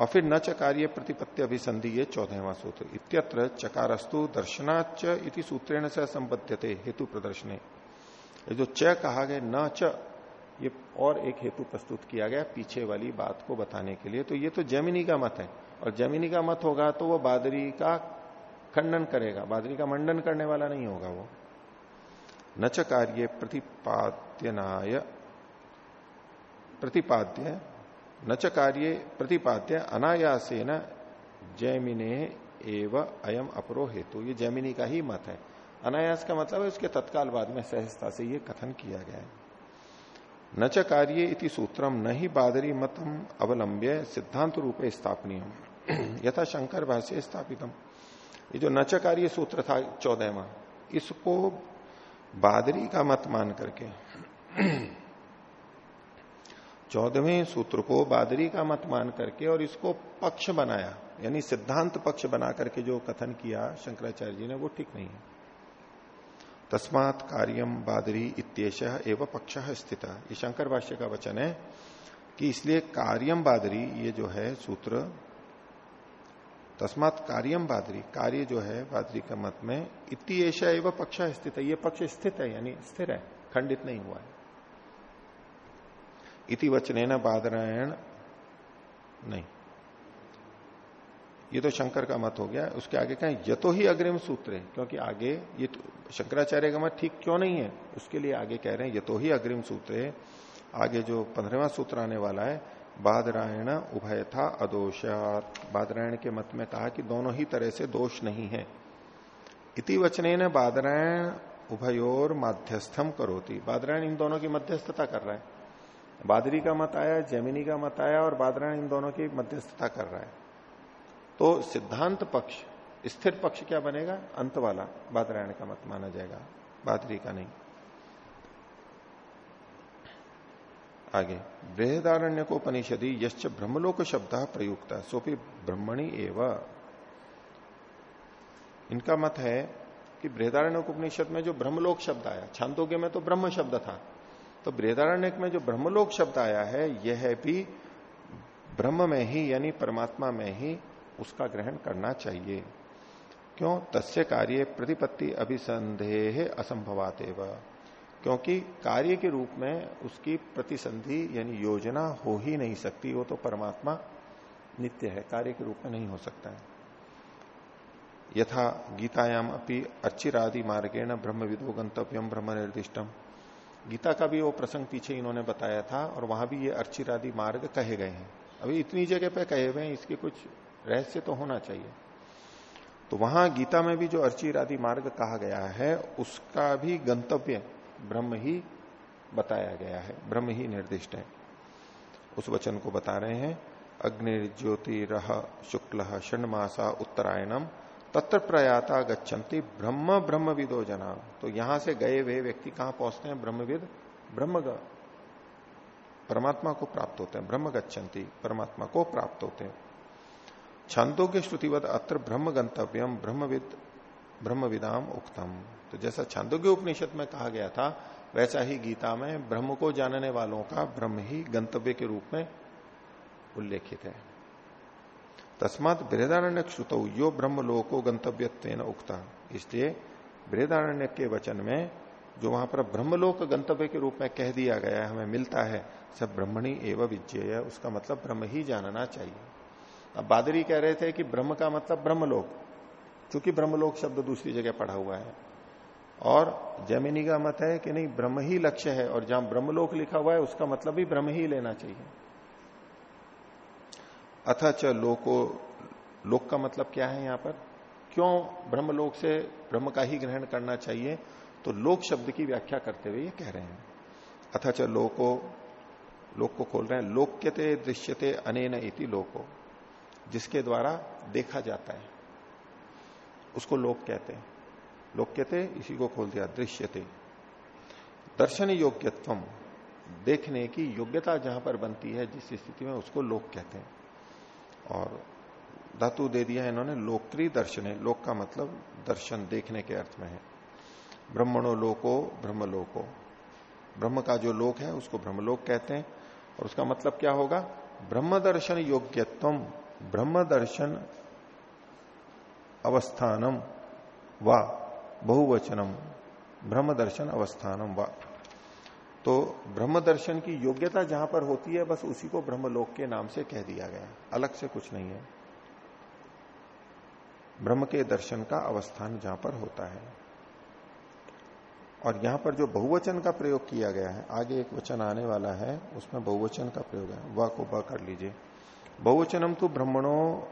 और फिर न चकार्य प्रतिपत्ति अभिसंधि, ये चौदहवा सूत्र। इत्यत्र चकारस्तु दर्शनाच इति सूत्रेण से संबद्धते हेतु प्रदर्शने। जो च कहा गया, न च, ये और एक हेतु प्रस्तुत किया गया, पीछे वाली बात को बताने के लिए। तो ये तो जैमिनी का मत है। और जैमिनी का मत होगा तो वो बादरी का खंडन करेगा। बादरी का मंडन करने वाला नहीं होगा वो। न च कार्य प्रतिपाद्यनाय। प्रतिपाद्य, न च कार्य प्रतिपाद्य अनायासे न जैमिने एव अयम अपरो हेतु। ये जैमिनी का ही मत है। अनायास का मतलब है उसके तत्काल बाद में सहजता से ये कथन किया गया है। न च कार्य इति सूत्रम न ही बादरी मतम अवलंब्य सिद्धांत रूपे स्थापनीय यथा शंकर भाष्य स्थापितम। ये जो नचकार्य सूत्र था चौदहवा, इसको बादरी का मत मान करके। चौदहवें सूत्र को बादरी का मत मान करके और इसको पक्ष बनाया, यानी सिद्धांत पक्ष बना करके जो कथन किया शंकराचार्य जी ने, वो ठीक नहीं है। तस्मात कार्यम बादरी इत्येश एवं पक्ष स्थित। ये शंकर भाष्य का वचन है कि इसलिए कार्यम बादरी, ये जो है सूत्र तस्मात कार्यम बादरी कार्य जो है बादरी का मत में इति ऐसा एवं पक्ष स्थित है। ये पक्ष स्थित है, यानी स्थिर है, खंडित नहीं हुआ है। इति वचने न बादरायण नहीं। ये तो शंकर का मत हो गया। उसके आगे कहें ये तो ही अग्रिम सूत्र है क्योंकि आगे ये तो शंकराचार्य का मत ठीक क्यों नहीं है? उसके लिए आगे कह रहे हैं ये तो ही अग्रिम सूत्र है आगे जो पंद्रहवा सूत्र आने वाला है बादरायण उभय था अदोष बादरायण के मत में कहा कि दोनों ही तरह से दोष नहीं है। इति वचने न बादरायण उभयोर माध्यस्थम करोती। बादरायण इन दोनों की मध्यस्थता कर रहा है। बादरी का मत आया, जैमिनी का मत आया और बादरायण इन दोनों की मध्यस्थता कर रहा है। तो सिद्धांत पक्ष, स्थिर पक्ष क्या बनेगा? अंत वाला बादरायण का मत माना जाएगा, बादरी का नहीं। आगे बृहदारण्य को उपनिषदि यश्च ब्रह्मलोक शब्द प्रयुक्त, सोपी ब्रह्मणी एवं। इनका मत है कि बृहदारण्य उपनिषद में जो ब्रह्मलोक शब्द आया, छांदोग्य में तो ब्रह्म शब्द था तो बृहदारण्य में जो ब्रह्मलोक शब्द आया है, यह भी ब्रह्म में ही, यानी परमात्मा में ही उसका ग्रहण करना चाहिए। क्यों? तस्य कार्य प्रतिपत्ति अभिसंदेह असंभवात एवं क्योंकि कार्य के रूप में उसकी प्रतिसंधि यानी योजना हो ही नहीं सकती, वो तो परमात्मा नित्य है, कार्य के रूप में नहीं हो सकता है। यथा गीतायाम अपनी अर्चिरादि मार्गेण ब्रह्म विदो गंतव्यम ब्रह्म निर्दिष्टम गीता का भी वो प्रसंग पीछे इन्होंने बताया था और वहाँ भी ये अर्चिरादि मार्ग कहे गए हैं। अभी इतनी जगह पे कहे हुए हैं, इसके कुछ रहस्य तो होना चाहिए। तो वहाँ गीता में भी जो अर्चिरादि मार्ग कहा गया है, उसका भी गंतव्य ब्रह्म ही बताया गया है, ब्रह्म ही निर्दिष्ट है। उस वचन को बता रहे हैं अग्नि ज्योति रह शुक्ल षणमासा उत्तरायणम, तत्र प्रयाता गच्छन्ति ब्रह्म ब्रह्म विदो जना। तो यहाँ से गए हुए व्यक्ति कहाँ पहुँचते हैं? ब्रह्मविद ब्रह्म परमात्मा को प्राप्त होते हैं, ब्रह्म गच्छन्ति, परमात्मा को प्राप्त होते हैं। छंदों के श्रुतिवद अत्र ब्रह्म गंतव्यम, ब्रह्मविद, ब्रह्मविदाम उक्तम। तो जैसा छांदोग्य उपनिषद में कहा गया था, वैसा ही गीता में ब्रह्म को जानने वालों का ब्रह्म ही गंतव्य के रूप में उल्लेखित है। तस्मात बृहदारण्य श्रुत यो ब्रह्म लोको गंतव्य उक्ता। इसलिए बृहदारण्य के वचन में जो वहाँ पर ब्रह्मलोक गंतव्य के रूप में कह दिया गया है, हमें मिलता है, सब ब्रह्मणी एवं विजय उसका मतलब ब्रह्म ही जानना चाहिए। अब बादरी कह रहे थे कि ब्रह्म का मतलब ब्रह्मलोक, क्योंकि ब्रह्मलोक शब्द दूसरी जगह पढ़ा हुआ है। और जैमिनी का मत है कि नहीं ब्रह्म ही लक्ष्य है और जहाँ ब्रह्मलोक लिखा हुआ है, उसका मतलब भी ब्रह्म ही लेना चाहिए। अथच लोको, लोक का मतलब क्या है यहाँ पर? क्यों ब्रह्मलोक से ब्रह्म का ही ग्रहण करना चाहिए? तो लोक शब्द की व्याख्या करते हुए ये कह रहे हैं। अथच लोको, लोक को खोल रहे हैं। लोक्यते दृश्यते अनेन इति लोको, जिसके द्वारा देखा जाता है। उसको लोक कहते हैं। लोक्यते, इसी को खोल दिया दृश्यते दर्शन योग्यत्व देखने की योग्यता जहाँ पर बनती है, जिस स्थिति में उसको लोक कहते हैं। और धातु दे दिया है इन्होंने, लोकत्री दर्शन लोक का मतलब दर्शन देखने के अर्थ में है। ब्रह्मणो लोको ब्रह्म लोको ब्रह्म का जो लोक है, उसको ब्रह्मलोक कहते हैं। और उसका मतलब क्या होगा? ब्रह्म दर्शन योग्यत्व ब्रह्म दर्शन अवस्थानम, व बहुवचनम ब्रह्म दर्शन अवस्थानम व। तो ब्रह्म दर्शन की योग्यता जहाँ पर होती है, बस उसी को ब्रह्मलोक के नाम से कह दिया गया अलग से कुछ नहीं है। ब्रह्म के दर्शन का अवस्थान जहाँ पर होता है। और यहाँ पर जो बहुवचन का प्रयोग किया गया है, आगे एक वचन आने वाला है, उसमें बहुवचन का प्रयोग है। वह को ब कर लीजिए। बहुवचनम तो ब्रह्मणो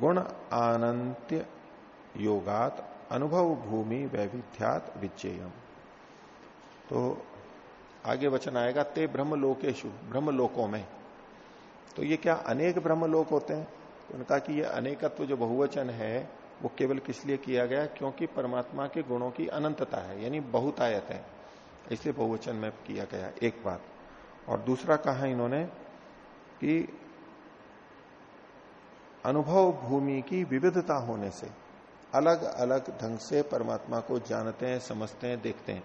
गुण आनंत्य योगात अनुभव भूमि वैविध्यात विचेयम तो आगे वचन आएगा, ते ब्रह्म लोकेशु ब्रह्म लोकों में। तो ये क्या अनेक ब्रह्म लोक होते हैं? उनका कि ये अनेकत्व जो बहुवचन है, वो केवल किस लिए किया गया? क्योंकि परमात्मा के गुणों की अनंतता है, यानी बहुतायत है। इसलिए बहुवचन में किया गया एक बात। और दूसरा कहा इन्होंने कि अनुभव भूमि की विविधता होने से अलग अलग ढंग से परमात्मा को जानते हैं, समझते हैं, देखते हैं।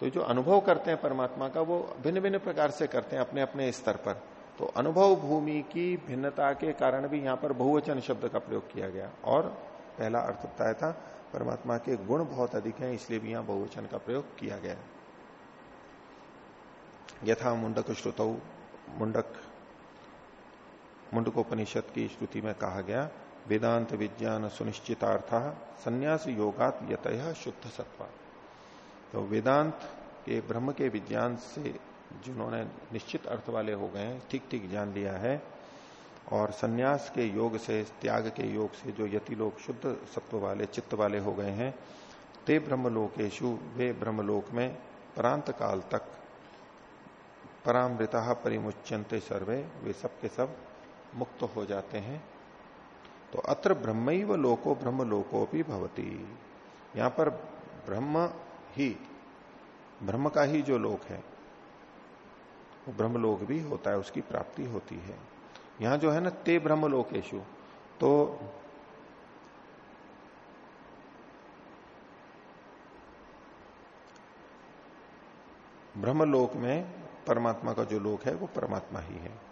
तो जो अनुभव करते हैं परमात्मा का, वो भिन्न भिन्न प्रकार से करते हैं अपने अपने स्तर पर। तो अनुभव भूमि की भिन्नता के कारण भी यहाँ पर बहुवचन शब्द का प्रयोग किया गया। और पहला अर्थ बताया था, परमात्मा के गुण बहुत अधिक हैं, इसलिए भी यहाँ बहुवचन का प्रयोग किया गया यथा मुंडक श्रुत, मुंडक, मुंडकोपनिषद की श्रुति में कहा गया वेदांत विज्ञान सुनिश्चितार्थ संन्यास योगात यत शुद्ध सत्वा। तो वेदांत के, ब्रह्म के विज्ञान से जिन्होंने निश्चित अर्थ वाले हो गए हैं ठीक ठीक जान लिया है, और सन्यास के योग से, त्याग के योग से जो यति लोग शुद्ध सत्व वाले, चित्त वाले हो गए हैं, ते ब्रह्मलोकेशु वे ब्रह्मलोक में प्रांत काल तक परामृता परिमुच्यंते सर्वे, वे सब के सब मुक्त हो जाते हैं। तो अत्र ब्रह्म लोको ब्रह्म लोको भी भवती। यहाँ पर ब्रह्म ही, ब्रह्म का ही जो लोक है, वो ब्रह्मलोक भी होता है, उसकी प्राप्ति होती है। यहाँ जो है ना, ते ब्रह्मलोकेशु तो ब्रह्मलोक में परमात्मा का जो लोक है, वो परमात्मा ही है।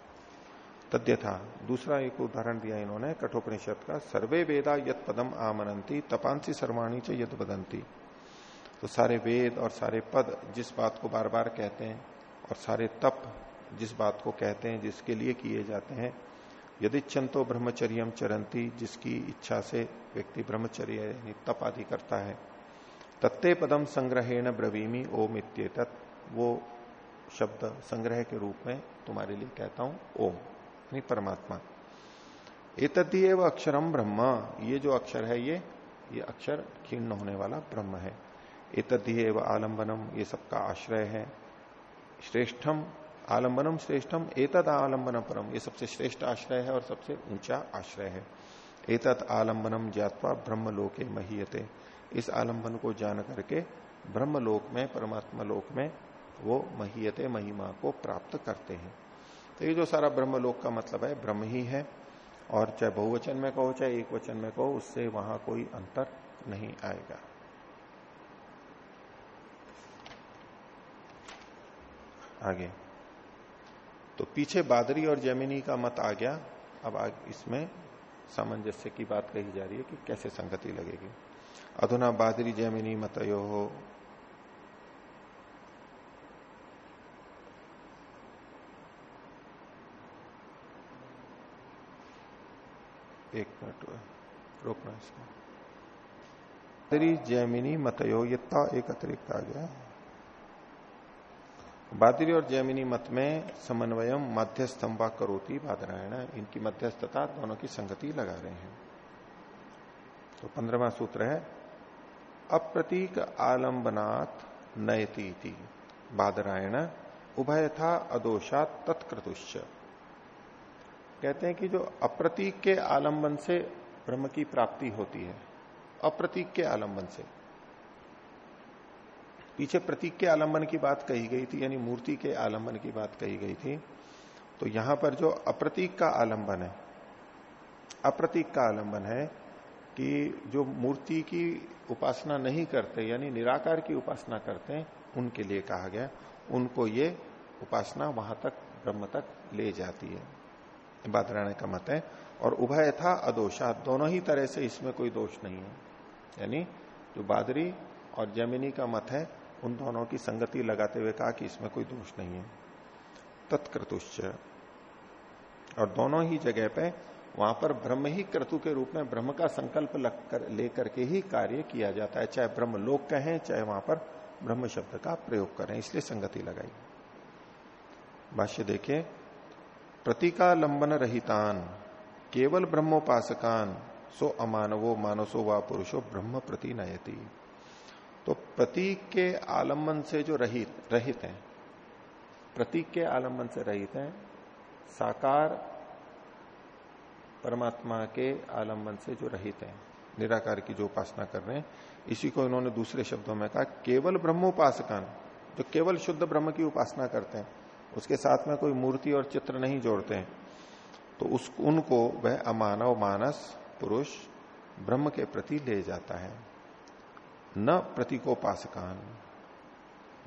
तद्य था। दूसरा एक उदाहरण दिया इन्होंने, कठोपनिषद का, सर्वे वेदा यद पदम आमनंती तपांसी सर्वाणी च यद बदंती तो सारे वेद और सारे पद जिस बात को बार बार कहते हैं, और सारे तप जिस बात को कहते हैं, जिसके लिए किए जाते हैं यदि चंतो ब्रह्मचर्यम चरंती जिसकी इच्छा से व्यक्ति ब्रह्मचर्य यानी तप आदि करता है, तत्ते पदम संग्रहेण ब्रवीमी ओम इत्येत वो शब्द संग्रह के रूप में तुम्हारे लिए कहता हूँ, ओम। यानी परमात्मा। एतद्दी एवं अक्षरम ब्रह्म। ये जो अक्षर है ये ये अक्षर खीर्ण होने वाला ब्रह्म है। एतद्दी एवं आलंबनम ये सबका आश्रय है। श्रेष्ठम आलंबनम श्रेष्ठम एतद आलंबन परम ये सबसे श्रेष्ठ आश्रय है और सबसे ऊँचा आश्रय है। एतत आलंबनम ज्ञातवा ब्रह्म लोके महीयते। इस आलंबन को जान करके ब्रह्म लोक में परमात्मा लोक में वो महीयते, महिमा को प्राप्त करते हैं। तो ये जो सारा ब्रह्म लोक का मतलब है, ब्रह्म ही है, और चाहे बहुवचन में कहो, चाहे एक वचन में कहो, उससे वहाँ कोई अंतर नहीं आएगा। आगे। तो पीछे बादरी और जैमिनी का मत आ गया। अब आग, इसमें सामंजस्य की बात कही जा रही है कि कैसे संगति लगेगी। अधुना बादरी जैमिनी मतयो एक मिनट रोकना इसको। बादरी जैमिनी मतयो ये ता एक अतिरिक्त आ गया बादरी और जैमिनी मत में समन्वयम मध्यस्थम्बा करोती बादरायण, इनकी मध्यस्थता दोनों की संगति लगा रहे हैं। तो पंद्रहवा सूत्र है, अप्रतीक आलंबनाथ नयती बादरायण उभय था अदोषात तत्कृतुश्च कहते हैं कि जो अप्रतीक के आलंबन से ब्रह्म की प्राप्ति होती है, अप्रतीक के आलंबन से। पीछे प्रतीक के आलंबन की बात कही गई थी, यानी मूर्ति के आलंबन की बात कही गई थी। तो यहाँ पर जो अप्रतीक का आलंबन है, अप्रतीक का आलंबन है कि जो मूर्ति की उपासना नहीं करते, यानी निराकार की उपासना करते हैं, उनके लिए कहा गया, उनको ये उपासना वहाँ तक, ब्रह्म तक ले जाती है। बादराने का मत है। और उभय था अदोषा दोनों ही तरह से इसमें कोई दोष नहीं है। यानी जो बादरी और जमिनी का मत है उन दोनों की संगति लगाते हुए कहा कि इसमें कोई दोष नहीं है। तत्कृतुश्च। और दोनों ही जगह पे वहाँ पर ब्रह्म ही क्रतु के रूप में ब्रह्म का संकल्प कर, लेकर के ही कार्य किया जाता है। चाहे ब्रह्म लोक कहें चाहे वहाँ पर ब्रह्म शब्द का प्रयोग करें। इसलिए संगति लगाई। भाष्य देखिए प्रतीकालंबन रहितान केवल ब्रह्मोपासकान, सो अमानवो, मानसो व पुरुषो ब्रह्म प्रति नयती तो प्रतीक के आलंबन से जो रहित रहित है, प्रतीक के आलंबन से रहित है, साकार परमात्मा के आलंबन से जो रहित है, निराकार की जो उपासना कर रहे हैं, इसी को इन्होंने दूसरे शब्दों में कहा, केवल ब्रह्मोपासकान, जो केवल शुद्ध ब्रह्म की उपासना करते हैं उसके साथ में कोई मूर्ति और चित्र नहीं जोड़ते हैं। तो उस, उनको वह अमानव मानस पुरुष ब्रह्म के प्रति ले जाता है। न प्रतीकोपासकान,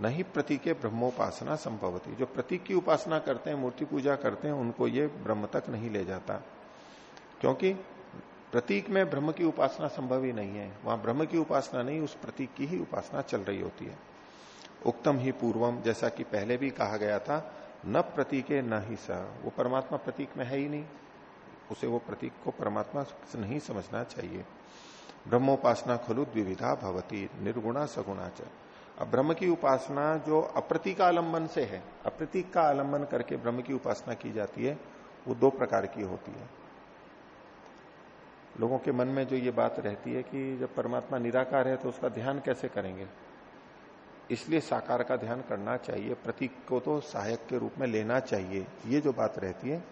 न ही प्रतीक ब्रह्मोपासना संभवती। जो प्रतीक की उपासना करते हैं, मूर्ति पूजा करते हैं, उनको ये ब्रह्म तक नहीं ले जाता। क्योंकि प्रतीक में ब्रह्म की उपासना संभव ही नहीं है। वहाँ ब्रह्म की उपासना नहीं, उस प्रतीक की ही उपासना चल रही होती है। उक्तम ही पूर्वम, जैसा कि पहले भी कहा गया था, न प्रतीक न ही स। वो परमात्मा प्रतीक में है ही नहीं। उसे वो प्रतीक को परमात्मा नहीं समझना चाहिए। ब्रह्मोपासना खलु द्विविधा भवती, निर्गुणा सगुणा च। अब ब्रह्म की उपासना जो अप्रतीक आलंबन से है, अप्रतीक का आलंबन करके ब्रह्म की उपासना की जाती है, वो दो प्रकार की होती है। लोगों के मन में जो ये बात रहती है कि जब परमात्मा निराकार है तो उसका ध्यान कैसे करेंगे? इसलिए साकार का ध्यान करना चाहिए, प्रतीक को तो सहायक के रूप में लेना चाहिए। ये जो बात रहती है,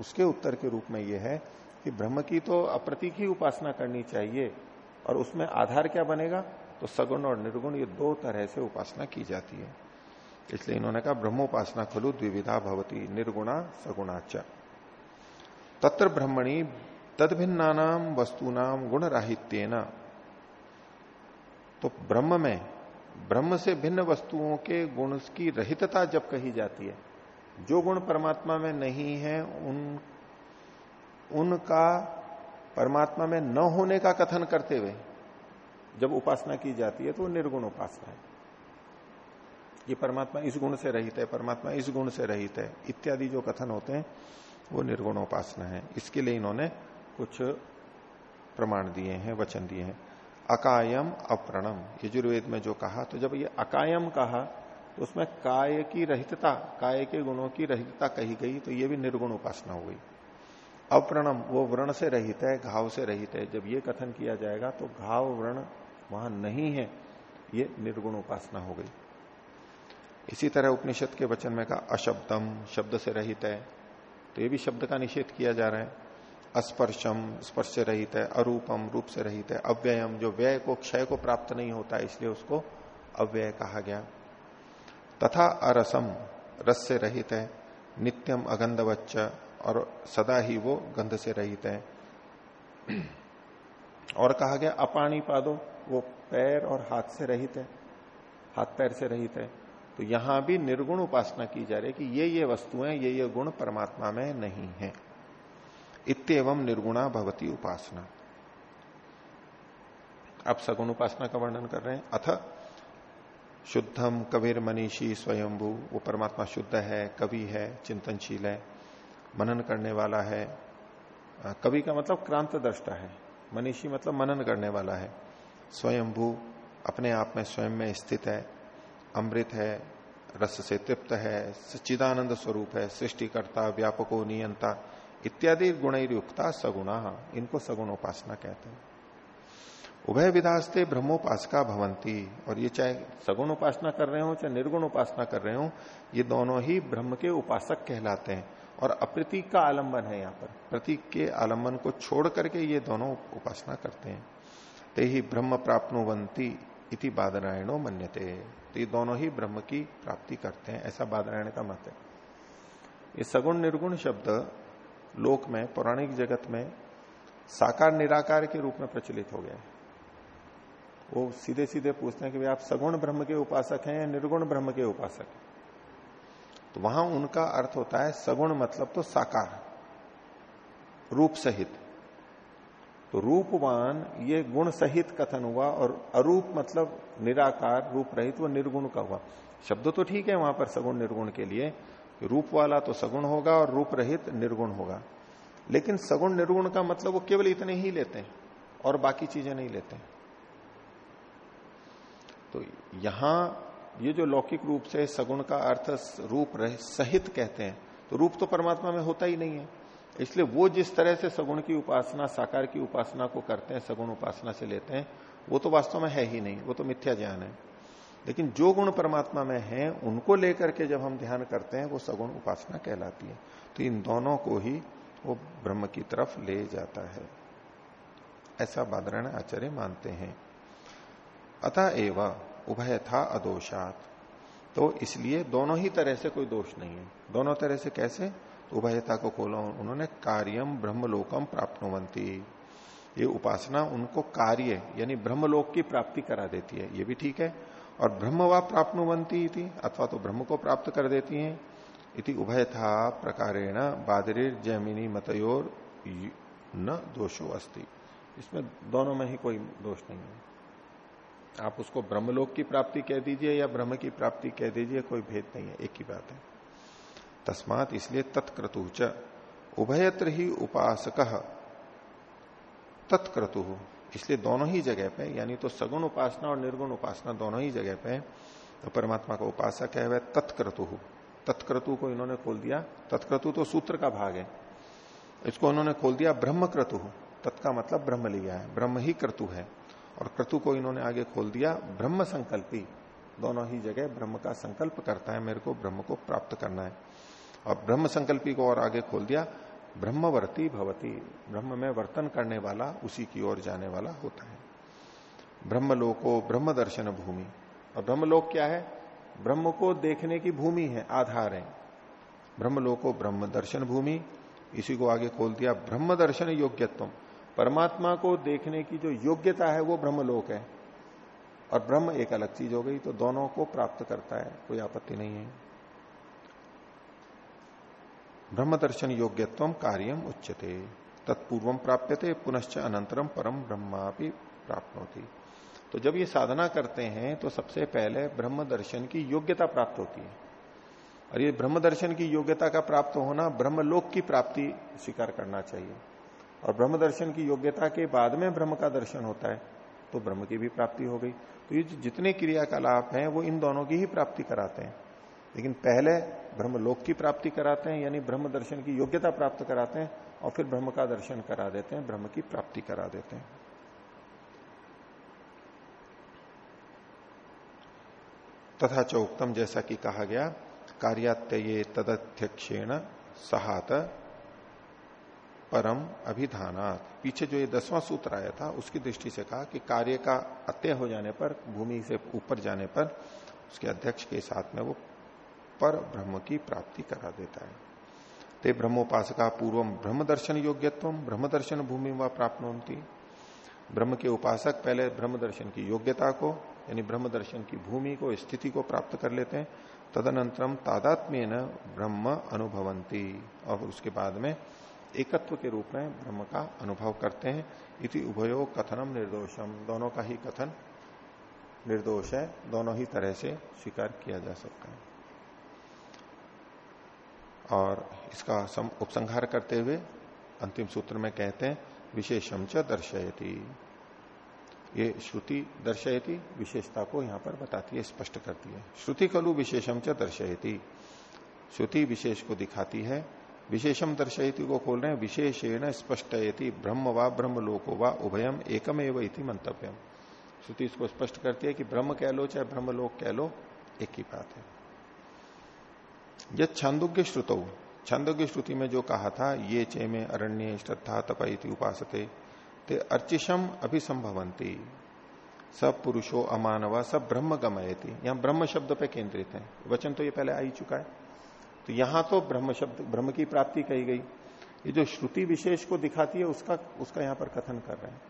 उसके उत्तर के रूप में यह है कि ब्रह्म की तो अप्रतीक ही उपासना करनी चाहिए, और उसमें आधार क्या बनेगा? तो सगुण और निर्गुण, ये दो तरह से उपासना की जाती है। इसलिए इन्होंने कहा, ब्रह्मोपासना खलु द्विविधा भवती, निर्गुणा सगुणाच तत्र ब्रह्मणी तदभिन्ना नाम वस्तुनाम गुण राहित्येन तो ब्रह्म में ब्रह्म से भिन्न वस्तुओं के गुण की रहितता जब कही जाती है, जो गुण परमात्मा में नहीं है, उन, उनका परमात्मा में न होने का कथन करते हुए जब उपासना की जाती है तो निर्गुण उपासना है। ये परमात्मा इस गुण से रहित है, परमात्मा इस गुण से रहित है, इत्यादि जो कथन होते हैं, वो निर्गुण उपासना है। इसके लिए इन्होंने कुछ प्रमाण दिए हैं, वचन दिए हैं। अकायम अप्रणम यजुर्वेद में जो कहा तो जब ये अकायम कहा तो उसमें काय की रहितता, काय के गुणों की रहितता कही गई तो ये भी निर्गुण उपासना हो गई। अप्रणम वो व्रण से रहित है, घाव से रहित है। जब ये कथन किया जाएगा तो घाव व्रण वहाँ नहीं है, ये निर्गुण उपासना हो गई। इसी तरह उपनिषद के वचन में कहा, अशब्दम, शब्द से रहित है। तो ये भी शब्द का निषेध किया जा रहा है। अस्पर्शम स्पर्श रहित है, अरूपम रूप से रहित है, अव्ययम, जो व्यय को, क्षय को प्राप्त नहीं होता, इसलिए उसको अव्यय कहा गया। तथा अरसम रस से रहित है, नित्यम अगंधवच्च, और सदा ही वो गंध से रहित है। और कहा गया, अपाणी पादो, वो पैर और हाथ से रहित है, हाथ पैर से रहित है। तो यहाँ भी निर्गुण उपासना की जा रही है कि ये ये वस्तुएँ, ये ये गुण परमात्मा में नहीं है। इतम निर्गुणा भवती उपासना। अब सगुण उपासना का वर्णन कर रहे हैं? अथ शुद्धम कबीर मनीषी स्वयंभू वो परमात्मा शुद्ध है कवि है चिंतनशील है मनन करने वाला है। कवि का मतलब क्रांत दृष्टा है मनीषी मतलब मनन करने वाला है। स्वयंभू अपने आप में स्वयं में स्थित है अमृत है रस से तृप्त है सच्चिदानंद स्वरूप है सृष्टिकर्ता व्यापको नियंता इत्यादि गुण युक्ता सगुणा, इनको सगुण उपासना कहते हैं। उभय विधास्ते ब्रह्मोपासका भवंती और ये चाहे सगुण उपासना कर रहे हो, चाहे निर्गुण उपासना कर रहे हो, ये दोनों ही ब्रह्म के उपासक कहलाते हैं, और अप्रतीक का आलंबन है यहाँ पर। प्रतीक के आलंबन को छोड़ करके ये दोनों उपासना करते हैं। ते ही ब्रह्म प्राप्नुवंती इति बादरायणो मन्यते। तो ये दोनों ही ब्रह्म की प्राप्ति करते हैं, ऐसा बादरायण का मत है। ये सगुण निर्गुण शब्द लोक में, पौराणिक जगत में साकार निराकार के रूप में प्रचलित हो गया है। वो सीधे सीधे पूछते हैं कि भाई आप सगुण ब्रह्म के उपासक हैं या निर्गुण ब्रह्म के उपासक हैं? तो वहाँ उनका अर्थ होता है सगुण मतलब तो साकार, रूप सहित। तो रूपवान, ये गुण सहित कथन हुआ और अरूप मतलब निराकार, रूप रहित वो निर्गुण का हुआ। शब्द तो ठीक है वहाँ पर सगुण निर्गुण के लिए रूप वाला तो सगुण होगा और रूप रहित निर्गुण होगा। लेकिन सगुण निर्गुण का मतलब वो केवल इतने ही लेते हैं और बाकी चीज़ें नहीं लेते तो यहाँ ये जो लौकिक रूप से सगुण का अर्थ रूप सहित कहते हैं तो रूप तो परमात्मा में होता ही नहीं है। इसलिए वो जिस तरह से सगुण की उपासना, साकार की उपासना को करते हैं, सगुण उपासना से लेते हैं, वो तो वास्तव में है ही नहीं, वो तो मिथ्या ज्ञान है। लेकिन जो गुण परमात्मा में है, उनको लेकर के जब हम ध्यान करते हैं, वो सगुण उपासना कहलाती है। तो इन दोनों को ही वो ब्रह्म की तरफ़ ले जाता है। ऐसा बादरण आचार्य मानते हैं। अतः एवं उभय था अदोषात। तो इसलिए दोनों ही तरह से कोई दोष नहीं है। दोनों तरह से कैसे? तो उभयता को खोलो उन्होंने कार्यम ब्रह्मलोकम प्राप्तवंती ये उपासना उनको कार्य, यानी ब्रह्मलोक की प्राप्ति करा देती है। ये भी ठीक है। और ब्रह्म व प्राप्नुवंती थी अथवा तो ब्रह्म को प्राप्त कर देती हैं। इति उभय था प्रकारेण बादरीर जैमिनी मतयोर न दोषो अस्ति। इसमें दोनों में ही कोई दोष नहीं है। आप उसको ब्रह्मलोक की प्राप्ति कह दीजिए या ब्रह्म की प्राप्ति कह दीजिए, कोई भेद नहीं है, एक ही बात है। तस्मात इसलिए तत्क्रतु च। उभयत्र ही उपासक तत्क्रतु। इसलिए दोनों ही जगह पे, यानी तो सगुण उपासना और निर्गुण उपासना दोनों ही जगह पे तो परमात्मा का उपासक है वह तत्क्रतु तत्क्रतु को इन्होंने खोल दिया। तत्क्रतु तो सूत्र का भाग है। इसको उन्होंने खोल दिया ब्रह्मक्रतु तत्का मतलब ब्रह्म लिया है। ब्रह्म ही क्रतु है। और क्रतु को इन्होंने आगे खोल दिया ब्रह्म संकल्पी। दोनों ही जगह ब्रह्म का संकल्प करता है। मेरे को ब्रह्म को प्राप्त करना है। और ब्रह्म संकल्पी को और आगे खोल दिया ब्रह्मवर्ती भवती, ब्रह्म में वर्तन करने वाला, उसी की ओर जाने वाला होता है। ब्रह्मलोको ब्रह्म दर्शन भूमि। और ब्रह्मलोक क्या है? ब्रह्म को देखने की भूमि है, आधार है। ब्रह्मलोको ब्रह्म दर्शन भूमि, इसी को आगे खोल दिया ब्रह्म दर्शन योग्यत्व परमात्मा को देखने की जो योग्यता है, वो ब्रह्मलोक है। और ब्रह्म एक अलग चीज़ हो गई तो दोनों को प्राप्त करता है, कोई आपत्ति नहीं है। ब्रह्म दर्शन योग्यत्व कार्यम उच्चते तत्पूर्व प्राप्यते, पुनश्च अनंतरम परम ब्रह्मा भी प्राप्त होती तो जब ये साधना करते हैं तो सबसे पहले ब्रह्म दर्शन की योग्यता प्राप्त होती है। और ये ब्रह्म दर्शन की योग्यता का प्राप्त होना, ब्रह्मलोक की प्राप्ति स्वीकार करना चाहिए। और ब्रह्म दर्शन की योग्यता के बाद में ब्रह्म का दर्शन होता है तो ब्रह्म की भी प्राप्ति हो गई। तो ये जितने क्रियाकलाप हैं, वो इन दोनों की ही प्राप्ति कराते हैं। लेकिन पहले ब्रह्म लोक की प्राप्ति कराते हैं, यानी ब्रह्म दर्शन की योग्यता प्राप्त कराते हैं और फिर ब्रह्म का दर्शन करा देते हैं, ब्रह्म की प्राप्ति करा देते हैं। तथा चौक्तम जैसा कि कहा गया, कार्यात्यये तदध्यक्षेण सहात परम अभिधानात। पीछे जो ये दसवां सूत्र आया था, उसकी दृष्टि से कहा कि कार्य का अत्यय हो जाने पर, भूमि से ऊपर जाने पर, उसके अध्यक्ष के साथ में वो पर ब्रह्म की प्राप्ति करा देता है। ते ब्रह्मोपासका पूर्व ब्रह्म दर्शन योग्यत्व ब्रह्म दर्शन भूमि व प्राप्त ब्रह्म के उपासक पहले ब्रह्म दर्शन की योग्यता को, यानी ब्रह्म दर्शन की भूमि को, स्थिति को प्राप्त कर लेते हैं। तदनंतरम तादात्म्य ब्रह्म अनुभवंती और उसके बाद में एकत्व के रूप में ब्रह्म का अनुभव करते हैं। इति उभयो कथनम निर्दोषम दोनों का ही कथन निर्दोष है। दोनों ही तरह से स्वीकार किया जा सकता है। और इसका उपसंहार करते हुए अंतिम सूत्र में कहते हैं, विशेषम च दर्शयती। ये श्रुति दर्शयती, विशेषता को यहाँ पर बताती है, स्पष्ट करती है। श्रुति कलु विशेषम च दर्शयती। श्रुति विशेष को दिखाती है, विशेषम दर्शयती को खोल रहे हैं, विशेषेण स्पष्टयति, ब्रह्म व ब्रह्म लोको व उभयम एकम एवं इति मंतव्यम। श्रुति इसको स्पष्ट करती है कि ब्रह्म कह लो चाहे ब्रह्म लोक कह लो, एक ही बात है। यह छांदोग्य श्रुतो छांदोग्य श्रुति में जो कहा था, ये चे में अरण्य श्रद्धा तपाई उपासते, ते अर्चिशम अभिसंभवंती सब पुरुषो अमानवा सब ब्रह्म गमयती। यहाँ ब्रह्म शब्द पे केंद्रित है। वचन तो ये पहले आ ही चुका है। तो यहाँ तो ब्रह्म शब्द, ब्रह्म की प्राप्ति कही गई। ये जो श्रुति विशेष को दिखाती है, उसका उसका यहाँ पर कथन कर रहे हैं।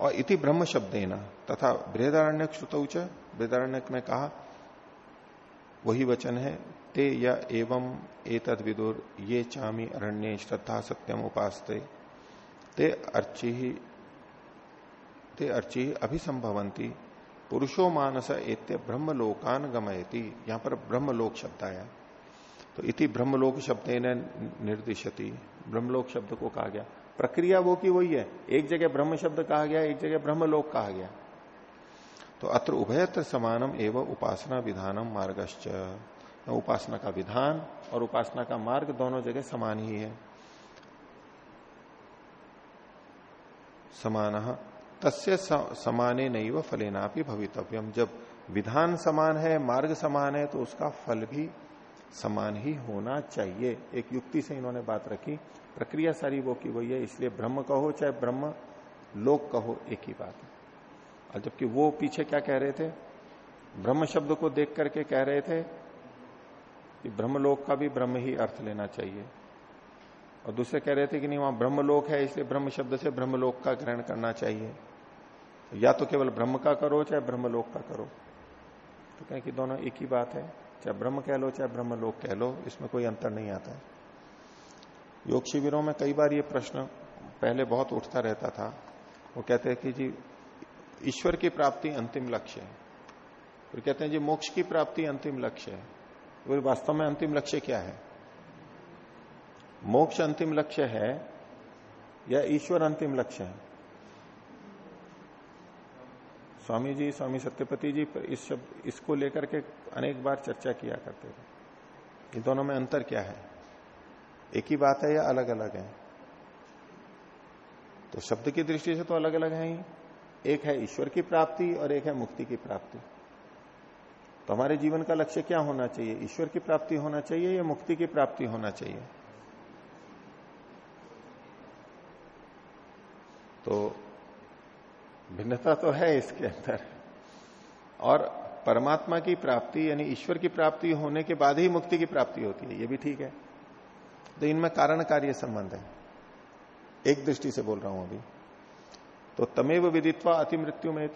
और इति ब्रह्म शब्द तथा बृहदारण्य श्रुत बृहदारण्य में कहा वही वचन है, ते या एवं एतद विदुर, ये चामी अरण्य श्रद्धा सत्यम उपासते। ते अर्चि ते अर्चि अभिसंभवंती पुरुषो मानस एत्य ब्रह्मलोकान गमयती। यहाँ पर ब्रह्मलोक शब्द आया। तो इति ब्रह्मलोक शब्द निर्दिशति। ब्रह्मलोक शब्द को कहा गया। प्रक्रिया वो की वही है। एक जगह ब्रह्म शब्द कहा गया, एक जगह ब्रह्मलोक कहा गया। तो अत्र उभयत्र समानम एवं उपासना विधानम मार्गश्च। उपासना का विधान और उपासना का मार्ग दोनों जगह समान ही है। समान। तस्य समाने नहीं व फलेना भी भवितव्यम। जब विधान समान है, मार्ग समान है तो उसका फल भी समान ही होना चाहिए। एक युक्ति से इन्होंने बात रखी। प्रक्रिया सारी वो की वही है, इसलिए ब्रह्म कहो चाहे ब्रह्म, लोक कहो एक ही बात। है और जबकि वो पीछे क्या कह रहे थे? ब्रह्म शब्द को देख करके कह रहे थे कि ब्रह्मलोक का भी ब्रह्म ही अर्थ लेना चाहिए। और दूसरे कह रहे थे कि नहीं, वहाँ ब्रह्मलोक है, इसलिए ब्रह्म शब्द से ब्रह्मलोक का ग्रहण करना चाहिए। या तो केवल ब्रह्म का करो, चाहे ब्रह्मलोक का करो। तो कहें कि दोनों एक ही बात है, चाहे ब्रह्म कह लो, चाहे ब्रह्मलोक कह लो, इसमें कोई अंतर नहीं आता है। योग शिविरों में कई बार ये प्रश्न पहले बहुत उठता रहता था। वो कहते हैं कि जी ईश्वर की प्राप्ति अंतिम लक्ष्य है। फिर कहते हैं, जी, मोक्ष की प्राप्ति अंतिम लक्ष्य है। वो वास्तव में अंतिम लक्ष्य क्या है? मोक्ष अंतिम लक्ष्य है या ईश्वर अंतिम लक्ष्य है? स्वामी जी, स्वामी सत्यपति जी इस शब्द इसको लेकर के अनेक बार चर्चा किया करते थे। इन दोनों में अंतर क्या है? एक ही बात है या अलग अलग है? तो शब्द की दृष्टि से तो अलग अलग है ही। एक है ईश्वर की प्राप्ति और एक है मुक्ति की प्राप्ति। तो हमारे जीवन का लक्ष्य क्या होना चाहिए? ईश्वर की प्राप्ति होना चाहिए या मुक्ति की प्राप्ति होना चाहिए? तो भिन्नता तो है इसके अंदर। और परमात्मा की प्राप्ति यानी ईश्वर की प्राप्ति होने के बाद ही मुक्ति की प्राप्ति होती है, ये भी ठीक है। तो इनमें कारण कार्य संबंध है। एक दृष्टि से बोल रहा हूँ अभी। तो तमेव विदित्वा अति मृत्यु में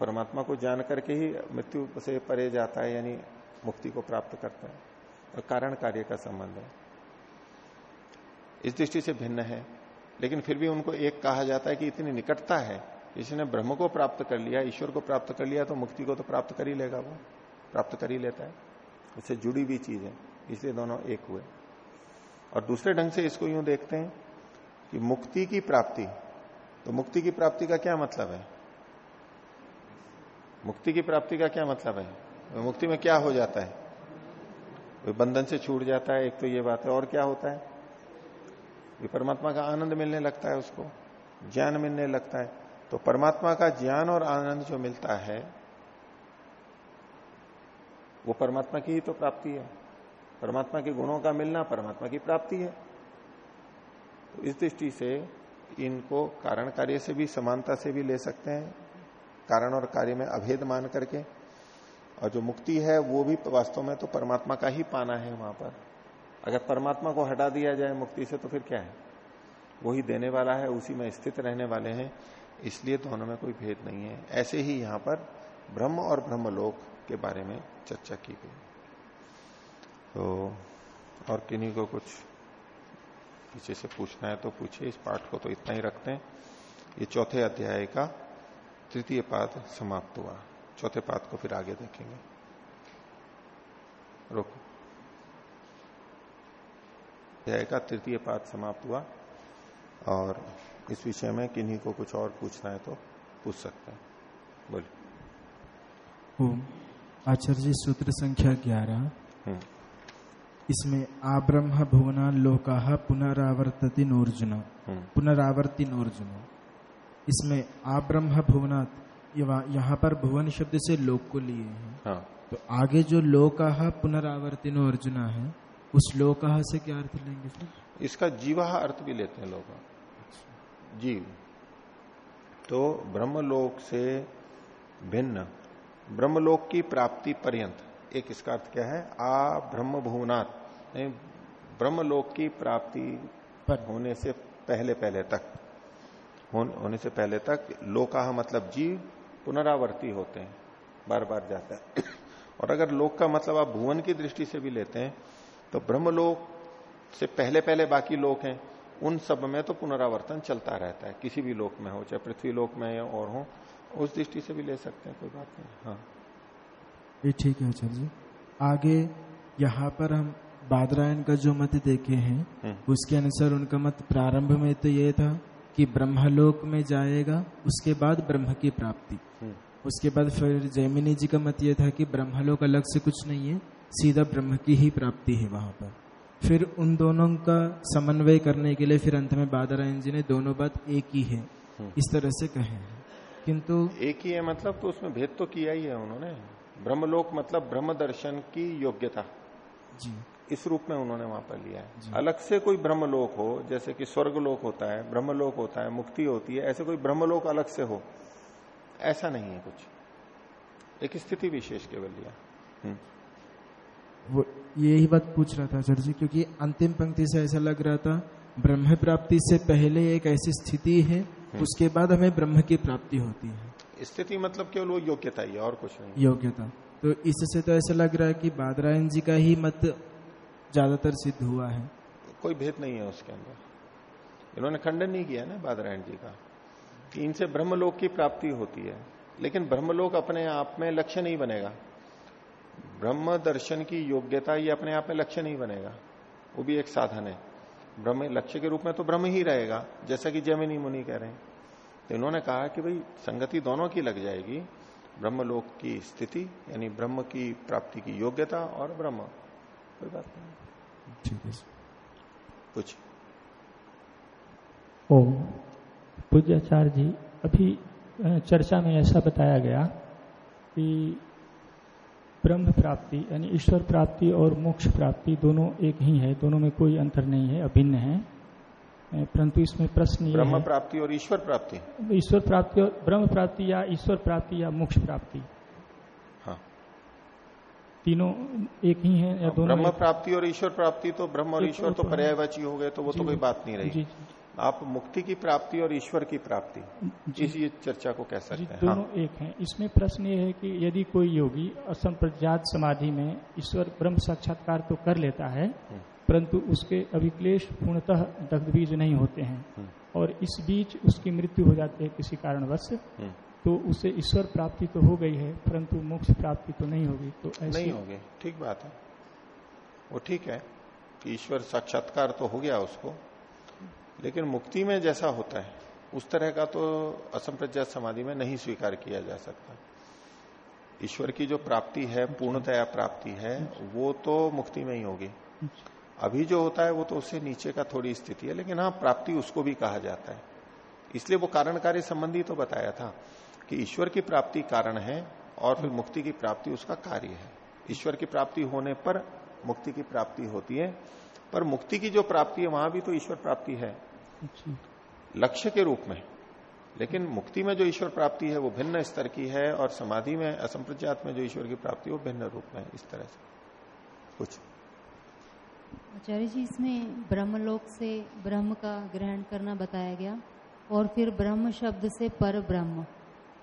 परमात्मा को जान करके ही मृत्यु से परे जाता है, यानी मुक्ति को प्राप्त करता है। और कारण कार्य का संबंध है। इस दृष्टि से भिन्न है। लेकिन फिर भी उनको एक कहा जाता है कि इतनी निकटता है। किसी ने ब्रह्म को प्राप्त कर लिया, ईश्वर को प्राप्त कर लिया तो मुक्ति को तो प्राप्त कर ही लेगा वो। प्राप्त कर ही लेता है। उससे जुड़ी हुई चीज़ है। इसलिए दोनों एक हुए। और दूसरे ढंग से इसको यूँ देखते हैं कि मुक्ति की प्राप्ति तो मुक्ति की प्राप्ति का क्या मतलब है? मुक्ति की प्राप्ति का क्या मतलब है? मुक्ति में क्या हो जाता है? कोई बंधन से छूट जाता है, एक तो ये बात है। और क्या होता है? ये परमात्मा का आनंद मिलने लगता है उसको, ज्ञान मिलने लगता है। तो परमात्मा का ज्ञान और आनंद जो मिलता है, वो परमात्मा की ही तो प्राप्ति है। परमात्मा के गुणों का मिलना परमात्मा की प्राप्ति है। तो इस दृष्टि से इनको कारण कार्य से भी, समानता से भी ले सकते हैं। कारण और कार्य में अभेद मान करके। और जो मुक्ति है, वो भी वास्तव में तो परमात्मा का ही पाना है वहाँ पर। अगर परमात्मा को हटा दिया जाए मुक्ति से तो फिर क्या है? वही देने वाला है, उसी में स्थित रहने वाले हैं। इसलिए दोनों में कोई भेद नहीं है। ऐसे ही यहाँ पर ब्रह्म और ब्रह्मलोक के बारे में चर्चा की गई। तो और किन्हीं को कुछ पीछे से पूछना है तो पूछिए इस पाठ को तो इतना ही रखते हैं। ये चौथे अध्याय का तृतीय पाद समाप्त हुआ। चौथे पाद को फिर आगे देखेंगे। रोको। अध्याय का तृतीय पाद समाप्त हुआ और इस विषय में किन्हीं को कुछ और पूछना है तो पूछ सकते हैं। बोलिए। आचार्य जी सूत्र संख्या ग्यारह। हम्म। इसमें आब्रह्म भुवना लोका पुनरावर्तति नोर्जुन। हम्म। पुनरावर्ति नोर्जुन। इसमें आब्रह्म भुवनात् यहाँ पर भुवन शब्द से लोक को लिए हैं। हाँ। तो आगे जो लोका पुनरावर्तिन अर्जुना है उस लोका से क्या अर्थ लेंगे सर इसका जीवा अर्थ भी लेते हैं लोग। जीव तो ब्रह्मलोक से भिन्न ब्रह्मलोक की प्राप्ति पर्यंत एक इसका अर्थ क्या है? आ ब्रह्म भुवनाथ। ब्रह्मलोक की प्राप्ति पर होने से पहले पहले तक होने से पहले तक लोका मतलब जीव पुनरावर्ती होते हैं बार बार जाता है। और अगर लोक का मतलब आप भुवन की दृष्टि से भी लेते हैं तो ब्रह्मलोक से पहले पहले बाकी लोक हैं उन सब में तो पुनरावर्तन चलता रहता है किसी भी लोक में हो चाहे पृथ्वी लोक में या और हो उस दृष्टि से भी ले सकते हैं कोई बात नहीं हाँ। ये ठीक है आचार्य जी। आगे यहाँ पर हम बादरायण का जो मत देखे हैं हम्म। उसके अनुसार उनका मत प्रारंभ में तो ये था कि ब्रह्मलोक में जाएगा उसके बाद ब्रह्म की प्राप्ति हम्म। उसके बाद फिर जैमिनी जी का मत ये था कि ब्रह्मलोक अलग से कुछ नहीं है सीधा ब्रह्म की ही प्राप्ति है वहाँ पर फिर उन दोनों का समन्वय करने के लिए फिर अंत में बादरायन जी ने दोनों बात एक ही है हम्म। इस तरह से कहे किंतु एक ही है मतलब तो उसमें भेद तो किया ही है उन्होंने ब्रह्मलोक मतलब ब्रह्म दर्शन की योग्यता जी इस रूप में उन्होंने वहाँ पर लिया है। अलग से कोई ब्रह्मलोक हो जैसे कि स्वर्गलोक होता है ब्रह्मलोक होता है मुक्ति होती है ऐसे कोई ब्रह्मलोक अलग से हो ऐसा नहीं है कुछ। एक स्थिति विशेष केवल लिया। हम्म। वो यही बात पूछ रहा था सर जी क्योंकि अंतिम पंक्ति से ऐसा लग रहा था ब्रह्म प्राप्ति से पहले एक ऐसी स्थिति है हम्म। उसके बाद हमें ब्रह्म की प्राप्ति होती है। स्थिति मतलब केवल वो योग्यता ही और कुछ नहीं। योग्यता। तो इससे तो ऐसा लग रहा है कि बादरायन जी का ही मत ज़्यादातर सिद्ध हुआ है। कोई भेद नहीं है उसके अंदर। इन्होंने खंडन नहीं किया ना बादरायण जी का। कि इनसे ब्रह्मलोक की प्राप्ति होती है। लेकिन ब्रह्मलोक अपने आप में लक्ष्य नहीं बनेगा। ब्रह्म दर्शन की योग्यता ये अपने आप में लक्ष्य नहीं बनेगा। वो भी एक साधन है। ब्रह्म, लक्ष्य के रूप में तो ब्रह्म ही रहेगा, जैसा कि जमिनी मुनि कह रहे हैं। तो इन्होंने कहा कि भाई, संगति दोनों की लग जाएगी। ब्रह्मलोक की स्थिति, यानी ब्रह्म की प्राप्ति की योग्यता और ब्रह्म। कोई बात नहीं ठीक है कुछ ओम। पूज्याचार्य जी अभी चर्चा में ऐसा बताया गया कि ब्रह्म प्राप्ति यानी ईश्वर प्राप्ति और मोक्ष प्राप्ति दोनों एक ही है दोनों में कोई अंतर नहीं है अभिन्न है। परंतु इसमें प्रश्न ब्रह्म प्राप्ति और ईश्वर प्राप्ति। ईश्वर प्राप्ति और ब्रह्म प्राप्ति या ईश्वर प्राप्ति या मोक्ष प्राप्ति। तीनों एक ही है या हाँ, दोनों ब्रह्म प्राप्ति और ईश्वर प्राप्ति तो ब्रह्म और ईश्वर तो पर्यायवाची हो गए तो वो तो कोई बात नहीं रही आप मुक्ति की प्राप्ति और ईश्वर की प्राप्ति इस ये चर्चा को कह सकते हैं दोनों हाँ। एक हैं इसमें प्रश्न ये है कि यदि कोई योगी असंप्रजात समाधि में ईश्वर ब्रह्म साक्षात्कार तो कर लेता है हम्म। परंतु उसके अभिक्लेश पूर्णतः दग्ध बीज नहीं होते हैं हम्म। और इस बीच उसकी मृत्यु हो जाती है किसी कारणवश हम्म। तो उसे ईश्वर प्राप्ति तो हो गई है, परंतु मोक्ष प्राप्ति तो नहीं होगी तो ऐसे नहीं होगी। ठीक बात है। वो ठीक है कि ईश्वर साक्षात्कार तो हो गया उसको, लेकिन मुक्ति में जैसा होता है, उस तरह का तो असंप्रज्ञात समाधि में नहीं स्वीकार किया जा सकता। ईश्वर की जो प्राप्ति है, पूर्णतया प्राप्ति है, वो तो मुक्ति में ही होगी। अभी जो होता है, वो तो उससे नीचे का थोड़ी स्थिति है, लेकिन हाँ प्राप्ति उसको भी कहा जाता है। इसलिए वो कारण कार्य संबंधी तो बताया था। कि ईश्वर की प्राप्ति कारण है और फिर मुक्ति की प्राप्ति उसका कार्य है। ईश्वर की प्राप्ति होने पर मुक्ति की प्राप्ति होती है। पर मुक्ति की जो प्राप्ति है वहाँ भी तो ईश्वर प्राप्ति है। लक्ष्य के रूप में। लेकिन मुक्ति में जो ईश्वर प्राप्ति है वो भिन्न स्तर की है और समाधि में असंप्रज्ञात में जो ईश्वर की प्राप्ति वो भिन्न रूप में इस तरह से। कुछ। आचार्य जी इसमें ब्रह्मलोक से ब्रह्म का ग्रहण करना बताया गया और फिर ब्रह्म शब्द से पर ब्रह्म।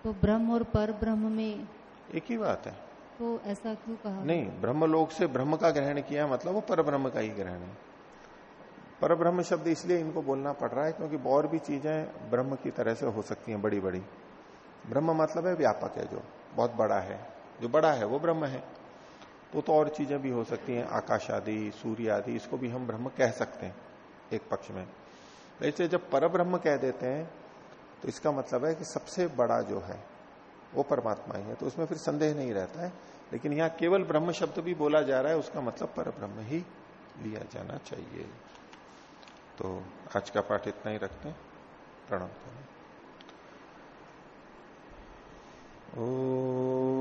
तो ब्रह्म और पर ब्रह्म में एक ही बात है। तो ऐसा क्यों कहा? नहीं ब्रह्मलोक से ब्रह्म का ग्रहण किया मतलब वो पर ब्रह्म का ही ग्रहण है। पर ब्रह्म शब्द इसलिए इनको बोलना पड़ रहा है क्योंकि और भी चीज़ें ब्रह्म की तरह से हो सकती हैं बड़ी बड़ी ब्रह्म मतलब है व्यापक है जो बहुत बड़ा है। जो बड़ा है वो ब्रह्म है। वो तो और चीज़ें भी हो सकती हैं आकाश आदि सूर्य आदि इसको भी हम ब्रह्म कह सकते हैं एक पक्ष में। वैसे जब पर ब्रह्म कह देते हैं तो इसका मतलब है कि सबसे बड़ा जो है, वो परमात्मा ही है। तो उसमें फिर संदेह नहीं रहता है, लेकिन यहाँ केवल ब्रह्म शब्द भी बोला जा रहा है, उसका मतलब पर ब्रह्म ही लिया जाना चाहिए। तो आज का पाठ इतना ही रखते हैं। प्रणाम। ओ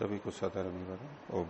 सभी को सदर अभिवादन ओम